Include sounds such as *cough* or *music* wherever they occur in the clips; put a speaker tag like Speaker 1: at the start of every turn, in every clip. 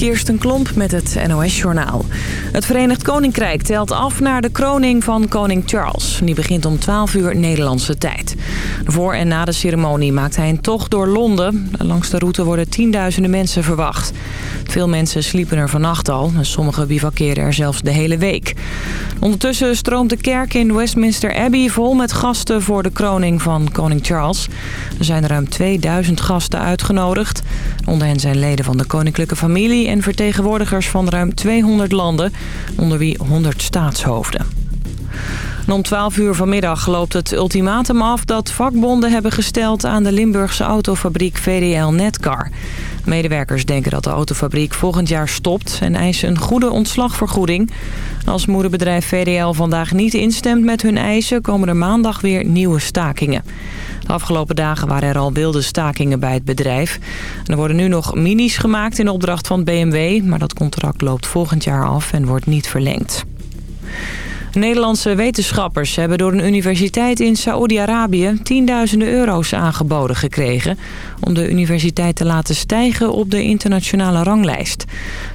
Speaker 1: Kirsten Klomp met het NOS-journaal. Het Verenigd Koninkrijk telt af naar de kroning van koning Charles. Die begint om 12 uur Nederlandse tijd. Voor en na de ceremonie maakt hij een tocht door Londen. Langs de route worden tienduizenden mensen verwacht. Veel mensen sliepen er vannacht al. Sommigen bivakkeerden er zelfs de hele week. Ondertussen stroomt de kerk in Westminster Abbey vol met gasten voor de kroning van koning Charles. Er zijn ruim 2000 gasten uitgenodigd. Onder hen zijn leden van de koninklijke familie en vertegenwoordigers van ruim 200 landen, onder wie 100 staatshoofden. Om 12 uur vanmiddag loopt het ultimatum af dat vakbonden hebben gesteld aan de Limburgse autofabriek VDL Netcar. Medewerkers denken dat de autofabriek volgend jaar stopt en eisen een goede ontslagvergoeding. Als moederbedrijf VDL vandaag niet instemt met hun eisen komen er maandag weer nieuwe stakingen. De afgelopen dagen waren er al wilde stakingen bij het bedrijf. er worden nu nog minis gemaakt in opdracht van BMW... maar dat contract loopt volgend jaar af en wordt niet verlengd. Nederlandse wetenschappers hebben door een universiteit in Saoedi-Arabië tienduizenden euro's aangeboden gekregen om de universiteit te laten stijgen op de internationale ranglijst.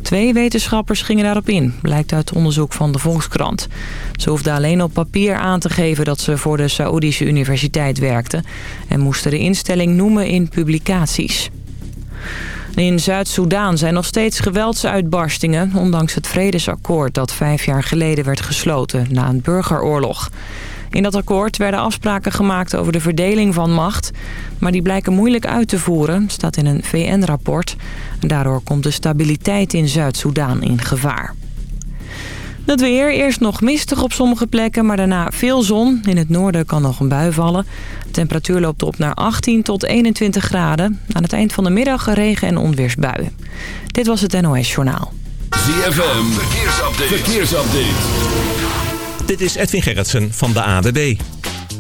Speaker 1: Twee wetenschappers gingen daarop in, blijkt uit onderzoek van de Volkskrant. Ze hoefden alleen op papier aan te geven dat ze voor de Saoedische universiteit werkten en moesten de instelling noemen in publicaties. In Zuid-Soedan zijn nog steeds geweldsuitbarstingen... ondanks het vredesakkoord dat vijf jaar geleden werd gesloten na een burgeroorlog. In dat akkoord werden afspraken gemaakt over de verdeling van macht... maar die blijken moeilijk uit te voeren, staat in een VN-rapport. Daardoor komt de stabiliteit in Zuid-Soedan in gevaar. Het weer, eerst nog mistig op sommige plekken, maar daarna veel zon. In het noorden kan nog een bui vallen. De temperatuur loopt op naar 18 tot 21 graden. Aan het eind van de middag regen- en onweersbuien. Dit was het NOS Journaal.
Speaker 2: ZFM, verkeersupdate. verkeersupdate.
Speaker 3: Dit is Edwin Gerritsen van de ADB.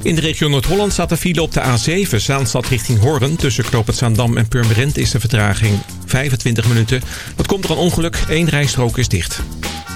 Speaker 3: In de regio Noord-Holland staat de file op de A7, Zaanstad richting Hoorn. Tussen Knoop het Zaandam en Purmerend is de vertraging 25 minuten. Dat komt door een ongeluk, één rijstrook is dicht.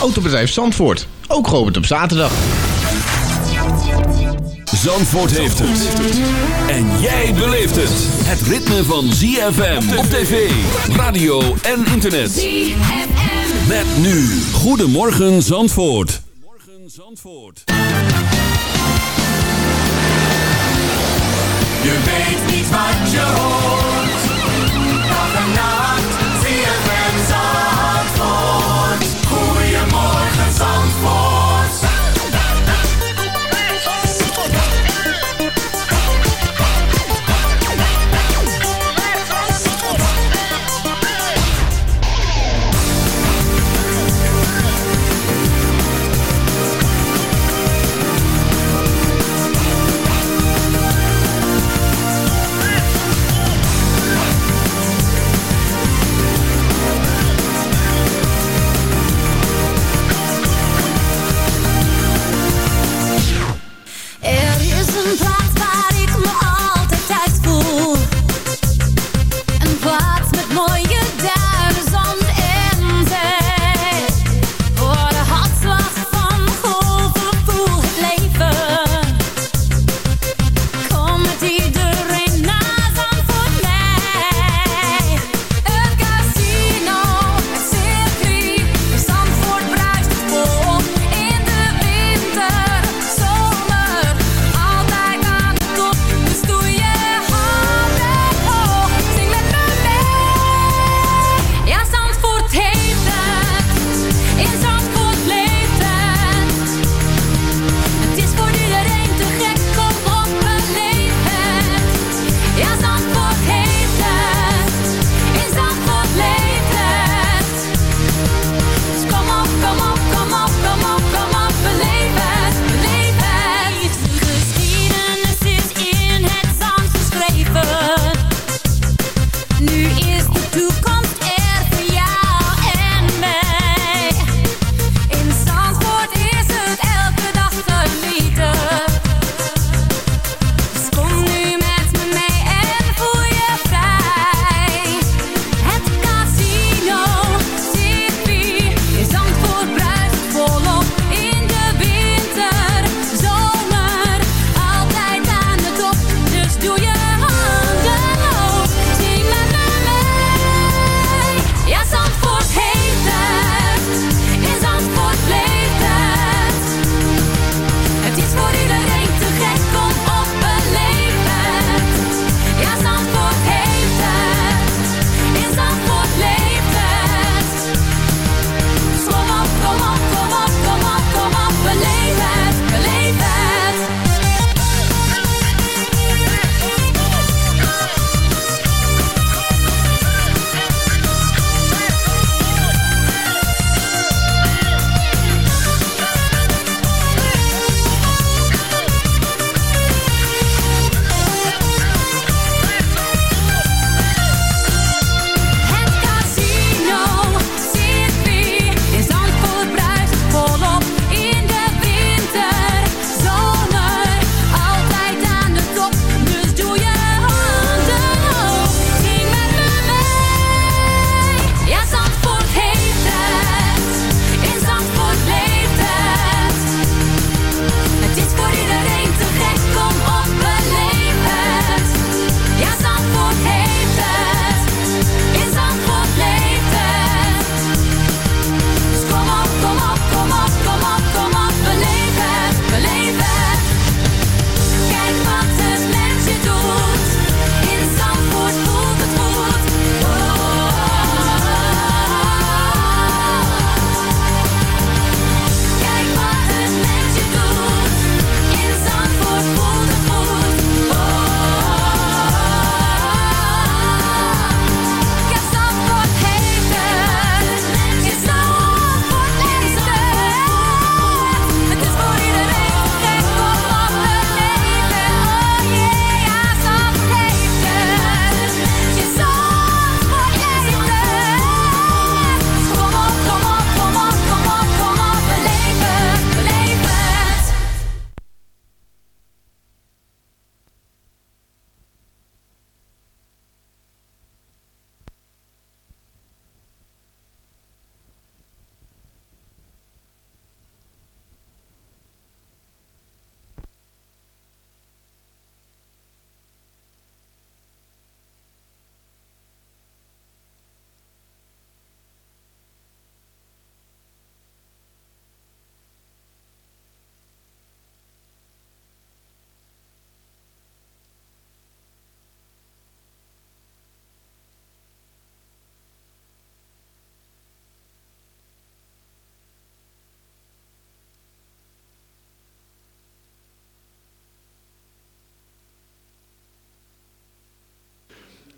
Speaker 4: Autobedrijf Zandvoort. Ook geopend op zaterdag.
Speaker 2: Zandvoort heeft het. En jij beleeft het. Het ritme van ZFM op tv, radio en internet. ZFM. Met nu. Goedemorgen Zandvoort. Goedemorgen Zandvoort.
Speaker 5: Je weet niet wat je hoort. Dag en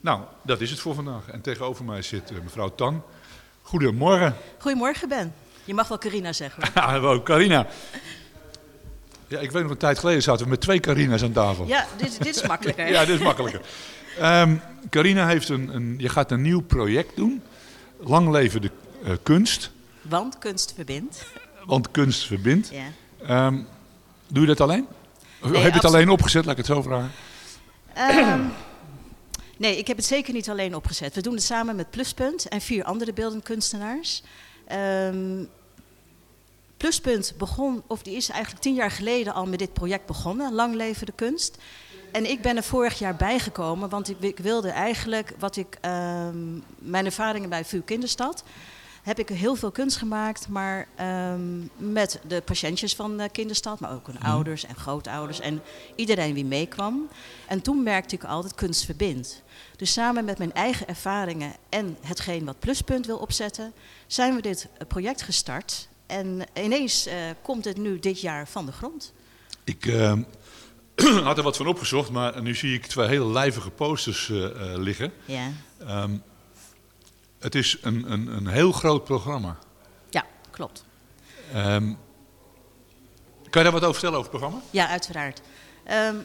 Speaker 6: Nou, dat is het voor vandaag. En tegenover mij zit eh, mevrouw Tan. Goedemorgen.
Speaker 7: Goedemorgen, Ben. Je mag wel Carina zeggen. *laughs*
Speaker 6: hallo, Carina. Ja, ik weet nog een tijd geleden zaten we met twee Carina's aan tafel.
Speaker 7: Ja, dit, dit is makkelijker. *laughs*
Speaker 6: Ja, dit is makkelijker. Ehm, Carina heeft een, een, je gaat een nieuw project doen. Lang leven de eh, kunst.
Speaker 7: Want kunst verbindt.
Speaker 6: Want kunst verbindt.
Speaker 7: Ja.
Speaker 6: Ehm, doe je dat alleen? Of heb je het alleen opgezet, laat ik het zo vragen?
Speaker 7: Ehm, nee, ik heb het zeker niet alleen opgezet. We doen het samen met Pluspunt en vier andere beeldend kunstenaars. Ehm, Pluspunt begon, of die is eigenlijk tien jaar geleden al met dit project begonnen, Lang Leven de Kunst. En ik ben er vorig jaar bijgekomen, want ik, ik wilde eigenlijk wat ik, ehm, mijn ervaringen bij VU Kinderstad, heb ik heel veel kunst gemaakt, maar ehm, met de patiëntjes van de kinderstad, maar ook hun ouders en grootouders en iedereen wie meekwam. En toen merkte ik al dat kunst verbindt. Dus samen met mijn eigen ervaringen en hetgeen wat Pluspunt wil opzetten, zijn we dit eh, project gestart. En ineens eh, komt het nu dit jaar van de grond.
Speaker 6: Ik ehm, *clears throat* had er wat van opgezocht, maar nu zie ik twee hele lijvige posters eh, liggen.
Speaker 7: Ja,
Speaker 6: Ehm, het is een, een, een heel groot programma.
Speaker 7: ja klopt.
Speaker 6: Ehm, kan je daar wat over vertellen over het programma?
Speaker 7: Ja, uiteraard. Ehm,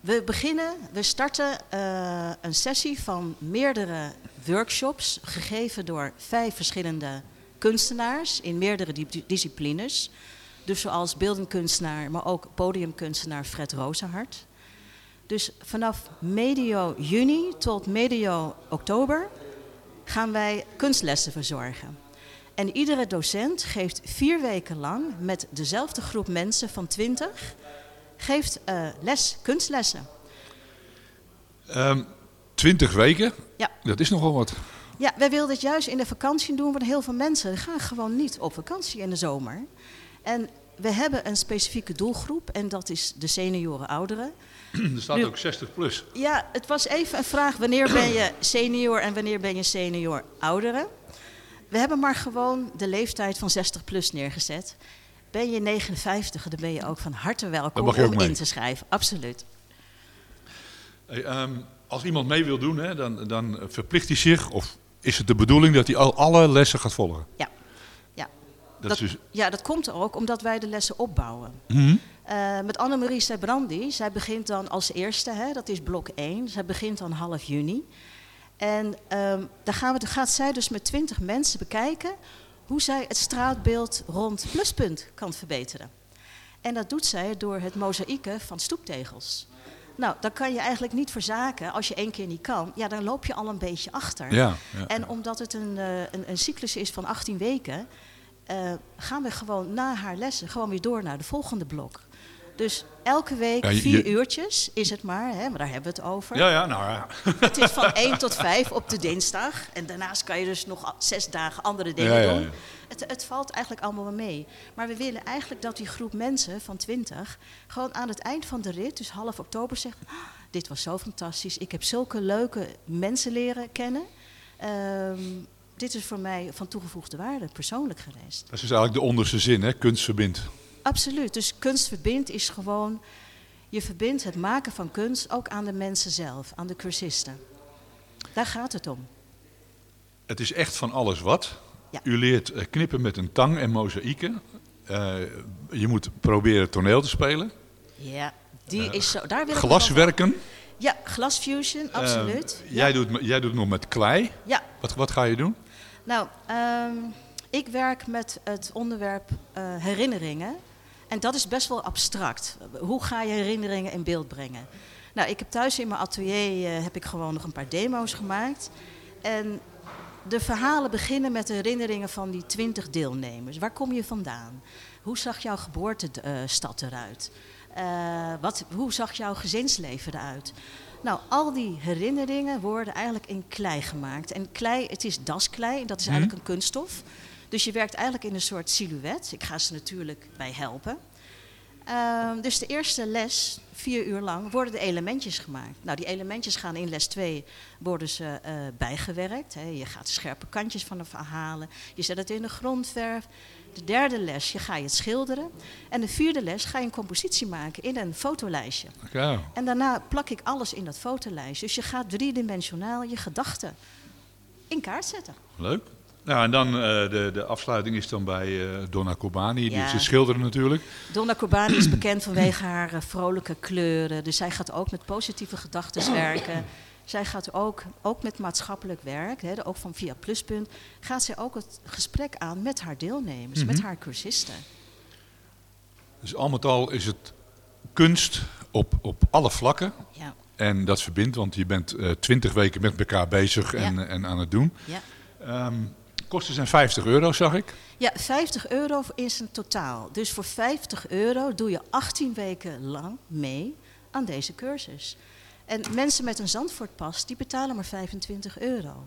Speaker 7: we beginnen, we starten eh, een sessie van meerdere workshops, gegeven door vijf verschillende kunstenaars in meerdere di- disciplines. Dus zoals beeldend kunstenaar, maar ook podiumkunstenaar Fred Rozenhart. Dus vanaf medio juni tot medio oktober gaan wij kunstlessen verzorgen. En iedere docent geeft vier weken lang met dezelfde groep mensen van 20 geeft eh, les, kunstlessen.
Speaker 6: Ehm 20 weken,
Speaker 7: Ja.
Speaker 6: dat is nogal wat.
Speaker 7: Ja, wij wilden het juist in de vakantie doen, want heel veel mensen gaan gewoon niet op vakantie in de zomer. En we hebben een specifieke doelgroep en dat is de senioren ouderen. *clears throat*
Speaker 6: Er staat
Speaker 7: Nu-
Speaker 6: ook 60 plus.
Speaker 7: Ja, het was even een vraag, wanneer ben je *clears throat* senior en wanneer ben je senior ouderen? We hebben maar gewoon de leeftijd van 60 plus neergezet. Ben je 59, dan ben je ook van harte welkom om in te schrijven. Absoluut.
Speaker 6: Hey, ehm, als iemand mee wil doen, hè, dan, dan verplicht hij zich, of is het de bedoeling dat hij al alle lessen gaat volgen?
Speaker 7: Ja. ja.
Speaker 6: Dat,
Speaker 7: Dat,
Speaker 6: is dus,
Speaker 7: ja, dat komt ook omdat wij de lessen opbouwen.
Speaker 6: Mhm.
Speaker 7: Eh, met Annemarie Sebrandi, zij begint dan als eerste, hè, dat is blok 1. Zij begint dan half juni. En ehm daar, gaan we, dan gaat zij dus met 20 mensen bekijken hoe zij het straatbeeld rond Pluspunt kan verbeteren. En dat doet zij door het mozaïeken van stoeptegels. Nou, dan kan je eigenlijk niet verzaken als je één keer niet kan. Ja, dan loop je al een beetje achter.
Speaker 6: ja, ja.
Speaker 7: En omdat het een, eh, een, een cyclus is van 18 weken, eh, gaan we gewoon na haar lessen gewoon weer door naar de volgende blok. Dus elke week
Speaker 6: Ja, je-
Speaker 7: vier
Speaker 6: je-
Speaker 7: uurtjes is het maar, hè, maar daar hebben we het over.
Speaker 6: ja, ja, nou ja. *laughs*
Speaker 7: Het is van 1 tot 5 op de dinsdag. En daarnaast kan je dus nog zes dagen andere dingen
Speaker 6: Ja,
Speaker 7: doen. Het, het valt eigenlijk allemaal wel mee. Maar we willen eigenlijk dat die groep mensen van 20 gewoon aan het eind van de rit, dus half oktober, zegt: "Ah, Dit was zo fantastisch. Ik heb zulke leuke mensen leren kennen. Ehm, dit is voor mij van toegevoegde waarde, persoonlijk geweest.
Speaker 6: Dat is dus eigenlijk de onderste zin, hè? kunst verbindt.
Speaker 7: Absoluut. Dus kunst verbindt is gewoon. Je verbindt het maken van kunst ook aan de mensen zelf, aan de cursisten. Daar gaat het om.
Speaker 6: Het is echt van alles wat.
Speaker 7: Ja.
Speaker 6: U leert eh, knippen met een tang en mozaïeken. Eh, je moet proberen toneel te spelen.
Speaker 7: Ja, die is zo. Daar wil
Speaker 6: Glaswerken.
Speaker 7: Ja, glasfusion, absoluut.
Speaker 6: Eh,
Speaker 7: ja.
Speaker 6: jij, doet, jij doet nog met klei.
Speaker 7: ja,
Speaker 6: Wat, wat ga je doen?
Speaker 7: nou, ehm, ik werk met het onderwerp eh, herinneringen. En dat is best wel abstract. Hoe ga je herinneringen in beeld brengen? Nou, ik heb thuis in mijn atelier eh, heb ik gewoon nog een paar demo's gemaakt. En de verhalen beginnen met de herinneringen van die twintig deelnemers. Waar kom je vandaan? Hoe zag jouw geboortestad eruit? Eh, wat, hoe zag jouw gezinsleven eruit? Nou, al die herinneringen worden eigenlijk in klei gemaakt. En klei, het is dasklei, dat is eigenlijk een kunststof. Dus je werkt eigenlijk in een soort silhouet. Ik ga ze natuurlijk bij helpen. Ehm, dus de eerste les, vier uur lang, worden de elementjes gemaakt. Nou, die elementjes gaan in les 2 worden ze eh, bijgewerkt. Hè. Je gaat scherpe kantjes van ervan halen. Je zet het in de grondverf. De derde les, je ga je het schilderen. En de vierde les ga je een compositie maken in een fotolijstje.
Speaker 6: Ja.
Speaker 7: En daarna plak ik alles in dat fotolijstje. Dus je gaat driedimensionaal je gedachten in kaart zetten.
Speaker 6: Leuk. Ja, en dan eh, de, de afsluiting is dan bij eh, Donna Corbani. Die
Speaker 7: Ja.
Speaker 6: is schilderen natuurlijk.
Speaker 7: Donna Corbani is bekend vanwege haar eh, vrolijke kleuren. Dus zij gaat ook met positieve gedachten werken. Zij gaat ook, ook met maatschappelijk werk, hè, ook van via Pluspunt, gaat zij ook het gesprek aan met haar deelnemers, met haar cursisten.
Speaker 6: Dus al met al is het kunst op, op alle vlakken.
Speaker 7: Ja,
Speaker 6: En dat verbindt, want je bent twintig weken met elkaar bezig en,
Speaker 7: Ja.
Speaker 6: en aan het doen.
Speaker 7: ja.
Speaker 6: Ehm, kosten zijn 50 euro, zag ik.
Speaker 7: ja, 50 euro is een totaal. Dus voor 50 euro doe je 18 weken lang mee aan deze cursus. En mensen met een Zandvoortpas, die betalen maar 25 euro.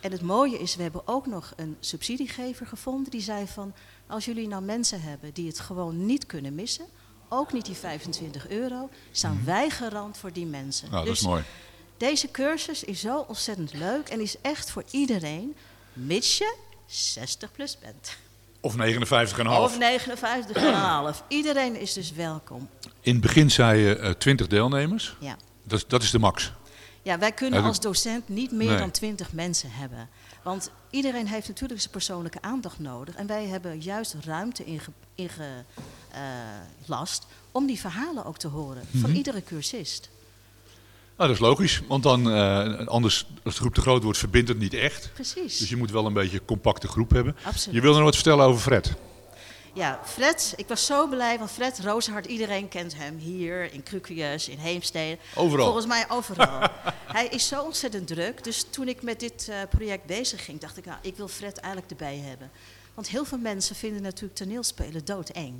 Speaker 7: En het mooie is, we hebben ook nog een subsidiegever gevonden die zei van... als jullie nou mensen hebben die het gewoon niet kunnen missen... ook niet die 25 euro, staan wij garant voor die mensen.
Speaker 6: Nou, dat
Speaker 7: Dus
Speaker 6: is mooi.
Speaker 7: Deze cursus is zo ontzettend leuk en is echt voor iedereen... mits je 60 plus bent.
Speaker 6: Of 59,5.
Speaker 7: Of 59,5. Iedereen is dus welkom.
Speaker 6: In het begin zei je eh, 20 deelnemers.
Speaker 7: Ja.
Speaker 6: Dat, is- dat is de max.
Speaker 7: Ja, wij kunnen als docent niet meer
Speaker 6: Nee.
Speaker 7: dan 20 mensen hebben. Want iedereen heeft natuurlijk zijn persoonlijke aandacht nodig. En wij hebben juist ruimte ingelast om die verhalen ook te horen
Speaker 6: Mhm.
Speaker 7: van iedere cursist.
Speaker 6: Nou, dat is logisch. Want dan, eh, anders, als de groep te groot wordt, verbindt het niet echt.
Speaker 7: Precies.
Speaker 6: Dus je moet wel een beetje een compacte groep hebben.
Speaker 7: Absoluut.
Speaker 6: Je wilde nog wat vertellen over Fred.
Speaker 7: Ja, Fred, ik was zo blij, want Fred Rozenhart, iedereen kent hem hier in Krukius, in Heemstede.
Speaker 6: Overal.
Speaker 7: Volgens mij overal. *laughs* Hij is zo ontzettend druk, dus toen ik met dit eh, project bezig ging, dacht ik, nou, ik wil Fred eigenlijk erbij hebben. Want heel veel mensen vinden natuurlijk toneelspelen doodeng.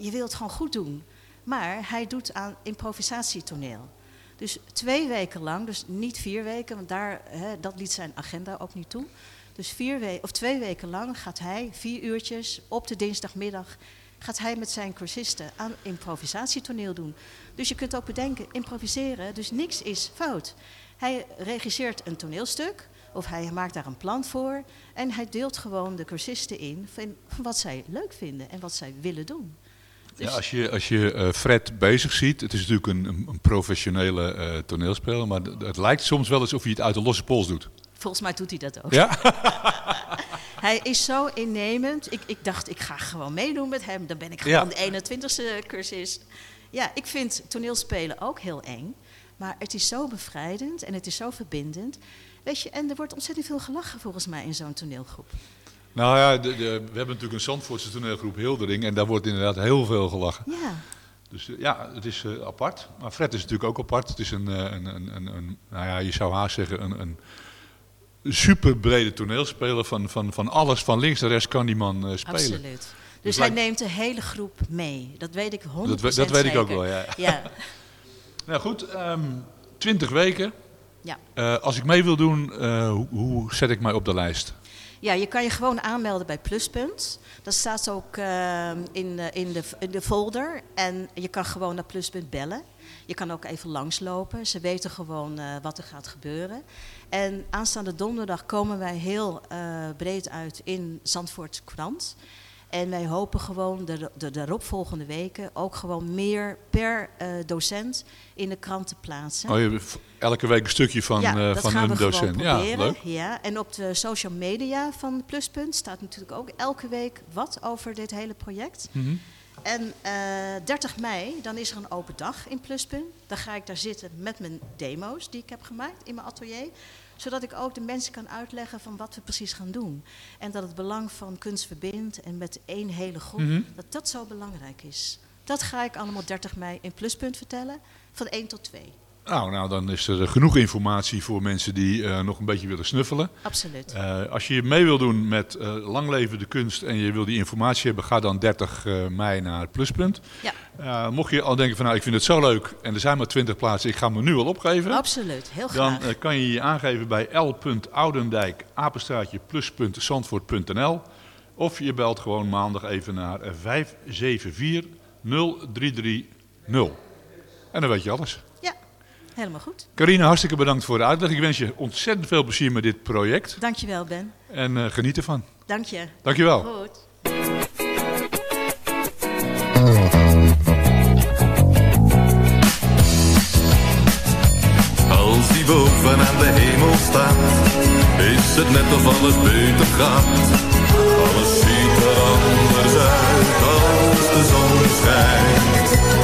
Speaker 7: Je wilt het gewoon goed doen. Maar hij doet aan improvisatietoneel. Dus twee weken lang, dus niet vier weken, want daar, hè, dat liet zijn agenda ook niet toe. Dus vier we of twee weken lang gaat hij, vier uurtjes, op de dinsdagmiddag, gaat hij met zijn cursisten aan improvisatietoneel doen. Dus je kunt ook bedenken, improviseren, dus niks is fout. Hij regisseert een toneelstuk, of hij maakt daar een plan voor, en hij deelt gewoon de cursisten in van wat zij leuk vinden en wat zij willen doen. Dus,
Speaker 6: Ja, als je, als je eh, Fred bezig ziet, het is natuurlijk een, een, professionele eh, toneelspeler, maar het lijkt soms wel alsof hij het uit de losse pols doet.
Speaker 7: Volgens mij doet hij dat ook.
Speaker 6: Ja? *laughs*
Speaker 7: Hij is zo innemend. Ik, ik dacht, ik ga gewoon meedoen met hem. Dan ben ik
Speaker 6: Ja.
Speaker 7: gewoon de 21ste cursist. Ja, ik vind toneelspelen ook heel eng. Maar het is zo bevrijdend en het is zo verbindend. Weet je, en er wordt ontzettend veel gelachen volgens mij in zo'n toneelgroep.
Speaker 6: Nou ja, de, de- we hebben natuurlijk een Zandvoortse toneelgroep Hildering en daar wordt inderdaad heel veel gelachen.
Speaker 7: Ja,
Speaker 6: Dus eh, ja, het is eh, apart. Maar Fred is natuurlijk ook apart. Het is een, eh, een, een, een, een nou ja, je zou haast zeggen, een, een super brede toneelspeler. Van, van, van alles, van links naar rechts kan die man spelen.
Speaker 7: absoluut. Dus
Speaker 6: lijkt-
Speaker 7: hij neemt de hele groep mee. Dat weet ik 100%
Speaker 6: Dat, we- dat weet ik ook wel, ja.
Speaker 7: Ja, *laughs*
Speaker 6: Nou goed, ehm 20 weken.
Speaker 7: ja.
Speaker 6: Als ik mee wil doen, hoe, hoe zet ik mij op de lijst?
Speaker 7: Ja, je kan je gewoon aanmelden bij Pluspunt. Dat staat ook eh, in, de, in, de, in de folder. En je kan gewoon naar Pluspunt bellen. Je kan ook even langslopen. Ze weten gewoon eh, wat er gaat gebeuren. En aanstaande donderdag komen wij heel eh, breed uit in Zandvoort Krant. En wij hopen gewoon de, de, de eropvolgende weken ook gewoon meer per eh, docent in de krant te plaatsen.
Speaker 6: Oh, je hebt elke week een stukje van,
Speaker 7: ja,
Speaker 6: eh,
Speaker 7: dat
Speaker 6: van
Speaker 7: gaan
Speaker 6: een
Speaker 7: we
Speaker 6: docent. Ja, leuk.
Speaker 7: Ja, en op de social media van Pluspunt staat natuurlijk ook elke week wat over dit hele project.
Speaker 6: Mhm.
Speaker 7: En eh 30 mei, dan is er een open dag in Pluspunt. Dan ga ik daar zitten met mijn demo's die ik heb gemaakt in mijn atelier. Zodat ik ook de mensen kan uitleggen van wat we precies gaan doen. En dat het belang van kunst verbindt en met één hele groep,
Speaker 6: Mhm.
Speaker 7: dat dat zo belangrijk is. Dat ga ik allemaal 30 mei in Pluspunt vertellen, van 1 tot 2.
Speaker 6: Nou, nou, dan is er genoeg informatie voor mensen die eh, nog een beetje willen snuffelen.
Speaker 7: Absoluut.
Speaker 6: Eh, als je mee wil doen met eh Lang Leven de Kunst en je wil die informatie hebben, ga dan 30 eh, mei naar het pluspunt.
Speaker 7: Ja.
Speaker 6: Eh, mocht je al denken van nou, ik vind het zo leuk en er zijn maar 20 plaatsen, ik ga me nu al opgeven.
Speaker 7: Absoluut, heel
Speaker 6: Dan
Speaker 7: graag.
Speaker 6: eh, kan je je aangeven bij l.oudendijk, apenstraatje. Of je belt gewoon maandag even naar eh, 574 0330. En dan weet je alles.
Speaker 7: Helemaal goed.
Speaker 6: Carine, hartstikke bedankt voor de uitleg. Ik wens je ontzettend veel plezier met dit project.
Speaker 7: Dankjewel, Ben.
Speaker 6: En eh, geniet ervan.
Speaker 7: Dank je.
Speaker 6: Dankjewel.
Speaker 7: Goed.
Speaker 8: Als die boven aan de hemel staat, is het net of alles beter gaat. Alles ziet er anders uit als de zon schijnt.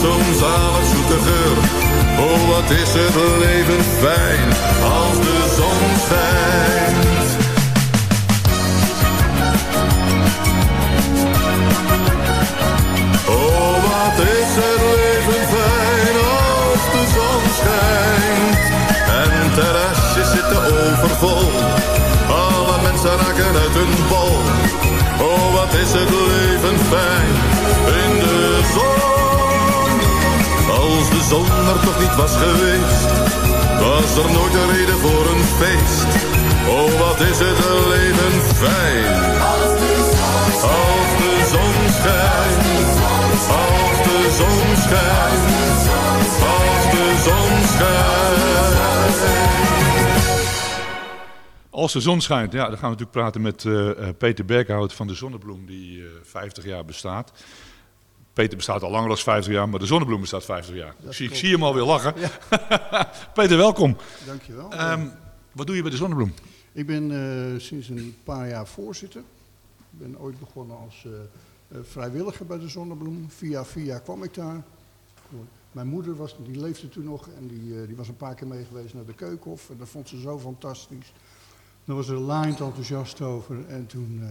Speaker 8: Zo'n zoete. Oh, wat is het leven fijn als de zon schijnt. Oh, wat is het leven fijn als de zon schijnt. En terrasjes zitten overvol. Alle mensen raken uit hun bol. Oh, wat is het leven fijn in de zon. Zon er toch niet was geweest, was er nooit een reden voor een feest. Oh, wat is het leven fijn. Als de zon schijnt. Als de zon schijnt. Als de zon schijnt.
Speaker 6: Als de zon schijnt, ja, dan gaan we natuurlijk praten met eh, Peter Berkhout van de Zonnebloem, die eh 50 jaar bestaat. Peter bestaat al langer dan 50 jaar, maar de Zonnebloem bestaat 50 jaar. Ik zie, ik zie hem alweer lachen. *laughs* Peter, welkom.
Speaker 9: Dankjewel.
Speaker 6: Ehm, wat doe je bij de Zonnebloem?
Speaker 9: ik ben eh, sinds een paar jaar voorzitter. Ik ben ooit begonnen als eh, eh, vrijwilliger bij de Zonnebloem. Via via kwam ik daar. Mijn moeder was, die leefde toen nog en die, die was een paar keer mee geweest naar de Keukenhof. En dat vond ze zo fantastisch. Daar was ze laaiend enthousiast over. En toen,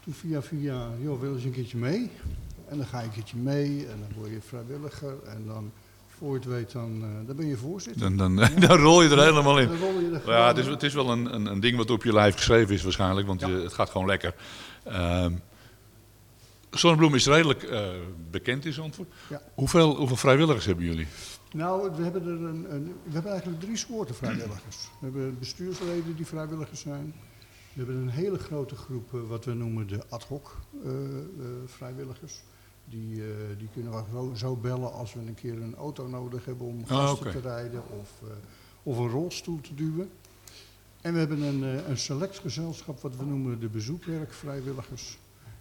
Speaker 9: toen via via, joh, wil je eens een keertje mee? En dan ga je een keertje mee en dan word je vrijwilliger. En dan, voor je het weet, dan, eh, dan ben je voorzitter.
Speaker 6: Dan, dan, *laughs* dan rol je er helemaal in.
Speaker 9: Dan rol je er
Speaker 6: Ja, het is, het is wel een, een, een ding wat op je lijf geschreven is waarschijnlijk, want je, het gaat gewoon lekker. Ehm Zonnebloem is redelijk eh, bekend in Zandvoort.
Speaker 9: Ja.
Speaker 6: Hoeveel, hoeveel vrijwilligers hebben jullie?
Speaker 9: Nou, we hebben, er een, een, we hebben eigenlijk drie soorten vrijwilligers. We hebben bestuursleden die vrijwilligers zijn. We hebben een hele grote groep, eh, wat we noemen de ad hoc eh, eh, vrijwilligers. Die, eh, die kunnen we zo, zo bellen als we een keer een auto nodig hebben om
Speaker 6: Ah,
Speaker 9: gasten te rijden of, eh, of een rolstoel te duwen. En we hebben een, eh, een select gezelschap, wat we noemen de bezoekwerkvrijwilligers.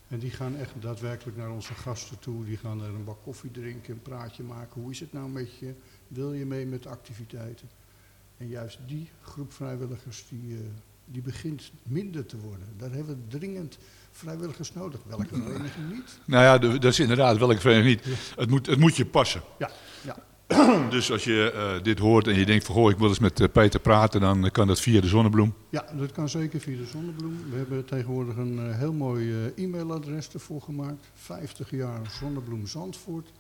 Speaker 9: En die gaan echt daadwerkelijk naar onze gasten toe. Die gaan er een bak koffie drinken, een praatje maken. Hoe is het nou met je? Wil je mee met activiteiten? En juist die groep vrijwilligers die, die begint minder te worden. Daar hebben we dringend vrijwilligers nodig. Welke vereniging niet?
Speaker 6: Nou ja, de- dat is inderdaad welke vereniging niet. Het moet, het moet je passen.
Speaker 9: Ja, ja. *clears throat*
Speaker 6: Dus als je eh, dit hoort en je denkt van goh, ik wil eens met eh, Peter praten, dan kan dat via de Zonnebloem.
Speaker 9: ja, dat kan zeker via de Zonnebloem. We hebben tegenwoordig een eh, heel mooi e-mailadres ervoor gemaakt. 50 jaar zonnebloemzandvoort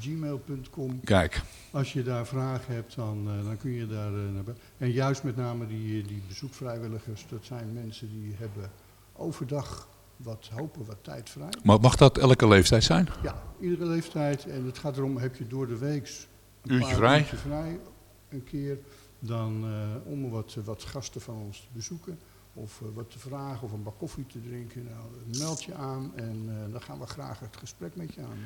Speaker 9: gmail.com.
Speaker 6: Kijk,
Speaker 9: Als je daar vragen hebt, dan, dan kun je daar naar. En juist met name die, die bezoekvrijwilligers, dat zijn mensen die hebben overdag wat hopen, wat tijd vrij.
Speaker 6: maar mag dat elke leeftijd zijn?
Speaker 9: Ja, iedere leeftijd. En het gaat erom, heb je door de week een
Speaker 6: Uurtje
Speaker 9: paar
Speaker 6: vrij.
Speaker 9: uurtje vrij een keer, dan eh, om wat, wat gasten van ons te bezoeken. of eh, wat te vragen of een bak koffie te drinken, nou, meld je aan en eh, dan gaan we graag het gesprek met je aan.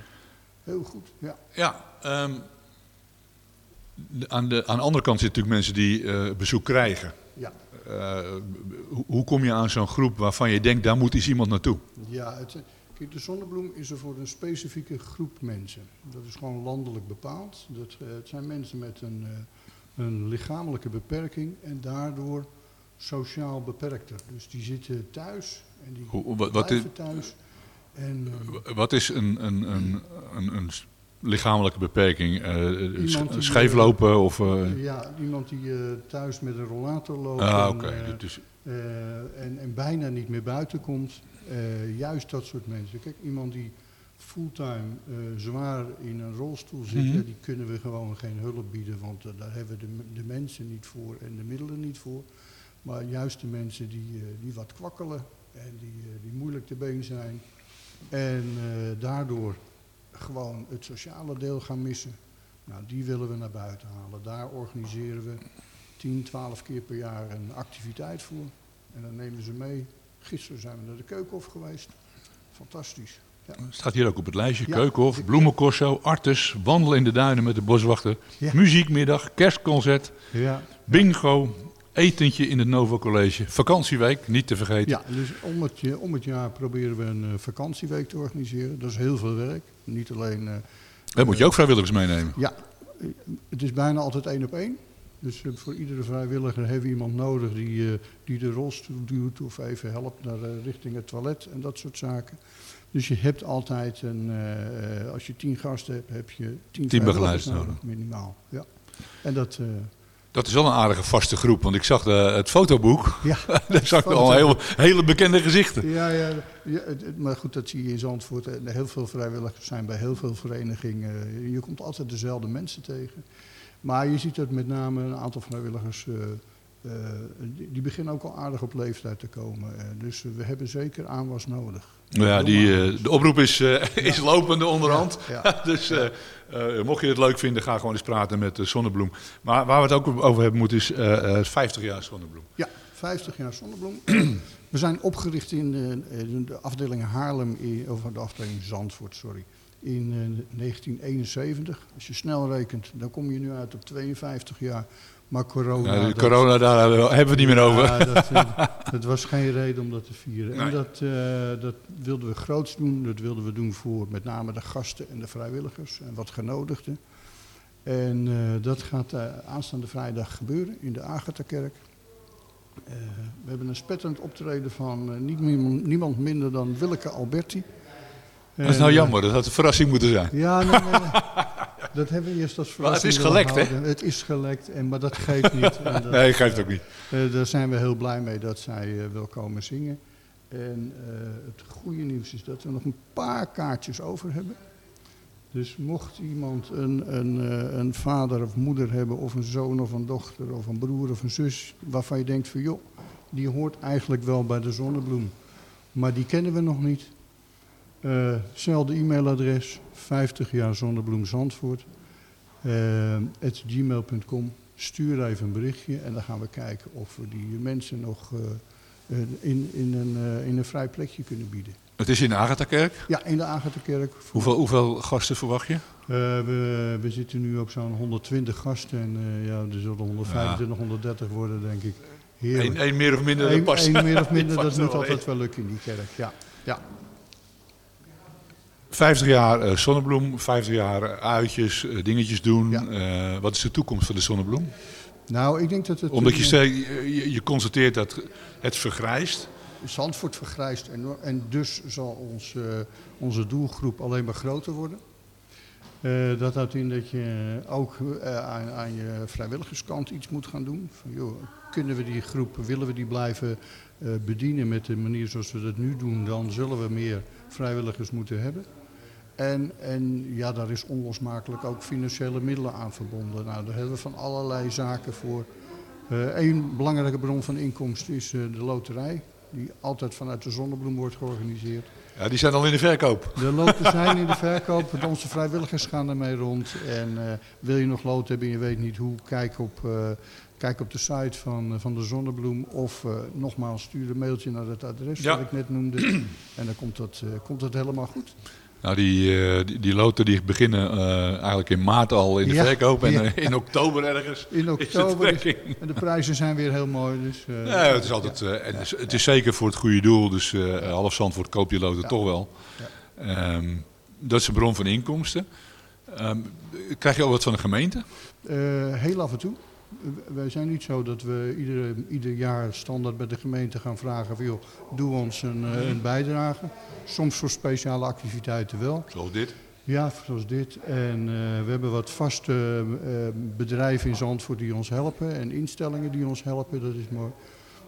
Speaker 9: Heel goed, ja.
Speaker 6: Ja, ehm, aan, de, aan de andere kant zitten natuurlijk mensen die eh, bezoek krijgen.
Speaker 9: Ja,
Speaker 6: Eh, hoe, kom je aan zo'n groep waarvan je denkt, daar moet eens iemand naartoe?
Speaker 9: ja het, kijk, de zonnebloem is er voor een specifieke groep mensen. Dat is gewoon landelijk bepaald. Dat, eh, het zijn mensen met een, eh, een lichamelijke beperking en daardoor sociaal beperkter. Dus die zitten thuis en die
Speaker 6: Hoe- wat- wat
Speaker 9: blijven thuis. En,
Speaker 6: Wat is een, een, een, een, lichamelijke beperking? Eh,
Speaker 9: die,
Speaker 6: scheeflopen of... eh,
Speaker 9: Ja, iemand die eh, thuis met een rollator loopt
Speaker 6: ah,
Speaker 9: en,
Speaker 6: oké.
Speaker 9: en, en bijna niet meer buiten komt. Eh, juist dat soort mensen. Kijk, iemand die fulltime eh, zwaar in een rolstoel zit,
Speaker 6: Mhm.
Speaker 9: ja, die kunnen we gewoon geen hulp bieden, want daar hebben we de, de mensen niet voor en de middelen niet voor. Maar juist de mensen die, eh, die wat kwakkelen en die, die moeilijk te been zijn en eh, daardoor gewoon het sociale deel gaan missen. Nou, die willen we naar buiten halen. Daar organiseren we 10, 12 keer per jaar een activiteit voor. En dan nemen ze mee. Gisteren zijn we naar de Keukenhof geweest. Fantastisch. Ja.
Speaker 6: staat hier ook op het lijstje.
Speaker 9: Ja.
Speaker 6: Keukenhof, bloemencorso, artes, wandelen in de duinen met de boswachter,
Speaker 9: Ja.
Speaker 6: muziekmiddag, kerstconcert,
Speaker 9: Ja,
Speaker 6: bingo, etentje in het Novo College, vakantieweek, niet te vergeten.
Speaker 9: ja dus om het, om het jaar proberen we een eh, vakantieweek te organiseren. Dat is heel veel werk. Niet alleen...
Speaker 6: Daar moet je ook vrijwilligers meenemen.
Speaker 9: Ja, het is bijna altijd één op één. Dus eh, voor iedere vrijwilliger hebben we iemand nodig die, die de rolstoel duwt of even helpt naar richting het toilet en dat soort zaken. Dus je hebt altijd een, als je tien gasten hebt, heb je tien,
Speaker 6: Tien begeleiders
Speaker 9: nodig,
Speaker 6: nodig.
Speaker 9: minimaal. Ja. En dat,
Speaker 6: Dat is wel een aardige vaste groep, want ik zag de, het fotoboek. *laughs*
Speaker 9: ja, *laughs*
Speaker 6: Daar zag ik al heel, hele bekende gezichten.
Speaker 9: Ja, ja, maar goed, dat zie je in Zandvoort. Eh, Heel veel vrijwilligers zijn bij heel veel verenigingen. Je komt altijd dezelfde mensen tegen. Maar je ziet dat met name een aantal vrijwilligers, eh, eh, die, beginnen ook al aardig op leeftijd te komen. Eh, dus we hebben zeker aanwas nodig.
Speaker 6: Nou ja, die, eh, de oproep is, eh, *laughs* is lopende onderhand. *laughs* Dus eh, mocht je het leuk vinden, ga gewoon eens praten met Zonnebloem. Maar waar we het ook over hebben moeten is eh, eh, 50 jaar Zonnebloem.
Speaker 9: Ja, 50 jaar Zonnebloem. *clears throat* We zijn opgericht in de, de afdeling Haarlem, in, of de afdeling Zandvoort, sorry, in eh, 1971. Als je snel rekent, dan kom je nu uit op 52 jaar. Maar corona... Dat-
Speaker 6: corona, daar hebben we het niet meer over.
Speaker 9: Ja, dat, dat was geen reden om dat te vieren.
Speaker 6: Nee.
Speaker 9: En dat, eh, dat wilden we groots doen. Dat wilden we doen voor met name de gasten en de vrijwilligers en wat genodigden. En eh, dat gaat eh, aanstaande vrijdag gebeuren in de Agatha-kerk. We hebben een spetterend optreden van niet niemand minder dan Willeke Alberti.
Speaker 6: Dat is nou jammer, dat had een verrassing moeten zijn.
Speaker 9: ja, nee, nee. *laughs* dat hebben we eerst als
Speaker 6: Maar het
Speaker 9: verrassing
Speaker 6: is gelekt, hè?
Speaker 9: Het is gelekt, en, maar dat geeft niet. *laughs* En dat,
Speaker 6: Nee, geeft ook niet.
Speaker 9: eh, daar zijn we heel blij mee dat zij eh, wil komen zingen. En eh, het goede nieuws is dat we nog een paar kaartjes over hebben. Dus mocht iemand een, een, eh, een vader of moeder hebben, of een zoon of een dochter, of een broer of een zus, waarvan je denkt van joh, die hoort eigenlijk wel bij de zonnebloem. Maar die kennen we nog niet. Eh, Hetzelfde e-mailadres, 50 jaar zonnebloem Zandvoort, eh, at gmail.com. Stuur even een berichtje en dan gaan we kijken of we die mensen nog eh, eh, in, in, een, eh, in een vrij plekje kunnen bieden.
Speaker 6: Het is in de Agatha-kerk.
Speaker 9: Ja, in de Agatha-kerk.
Speaker 6: Hoeveel, hoeveel gasten verwacht je?
Speaker 9: Eh, we, we zitten nu op zo'n 120 gasten en eh, ja, er zullen 125, 130 worden, denk ik.
Speaker 6: Eén meer of minder, dat
Speaker 9: Eén-
Speaker 6: past.
Speaker 9: één meer of minder, *laughs* dat moet altijd wel lukken in die kerk. Ja, ja.
Speaker 6: 50 jaar eh, Zonnebloem, 50 jaar eh, uitjes, eh, dingetjes doen.
Speaker 9: Ja.
Speaker 6: Wat is de toekomst van de Zonnebloem?
Speaker 9: Nou, ik denk dat het...
Speaker 6: Omdat je, zei, je, je constateert dat het vergrijst.
Speaker 9: Zandvoort vergrijst enorm en dus zal ons, onze doelgroep alleen maar groter worden. Dat houdt in dat je ook aan, aan je vrijwilligerskant iets moet gaan doen. Van, joh, kunnen we die groep, willen we die blijven bedienen met de manier zoals we dat nu doen, dan zullen we meer vrijwilligers moeten hebben. En, en ja, daar is onlosmakelijk ook financiële middelen aan verbonden. Nou, daar hebben we van allerlei zaken voor. Eén belangrijke bron van inkomsten is eh, de loterij, die altijd vanuit de Zonnebloem wordt georganiseerd.
Speaker 6: Ja, die zijn al in de verkoop.
Speaker 9: De loten *laughs* zijn in de verkoop. Onze vrijwilligers gaan ermee rond. En eh, wil je nog lood hebben en je weet niet hoe, kijk op, eh, kijk op de site van, eh, van de Zonnebloem. Of eh, nogmaals, stuur een mailtje naar het adres
Speaker 6: Ja.
Speaker 9: dat ik net noemde. en dan komt dat, eh, komt dat helemaal goed.
Speaker 6: Nou, die, eh, die, die loten die beginnen eh, eigenlijk in maart al in de
Speaker 9: Ja,
Speaker 6: verkoop. En
Speaker 9: ja.
Speaker 6: eh, in oktober ergens
Speaker 9: In oktober. en de prijzen zijn weer heel mooi. Dus,
Speaker 6: Ja, het is altijd, en het is- het is zeker voor het goede doel. Dus half Zandvoort koopt die loten toch wel. Ehm, dat is een bron van inkomsten. Ehm, krijg je ook wat van de gemeente?
Speaker 9: Heel af en toe. Wij zijn niet zo dat we iedere, ieder jaar standaard bij de gemeente gaan vragen van joh, doe ons een, eh, een bijdrage. Soms voor speciale activiteiten wel.
Speaker 6: Zoals dit.
Speaker 9: Ja, zoals dit. En eh, we hebben wat vaste eh, bedrijven in Zandvoort die ons helpen en instellingen die ons helpen, dat is mooi.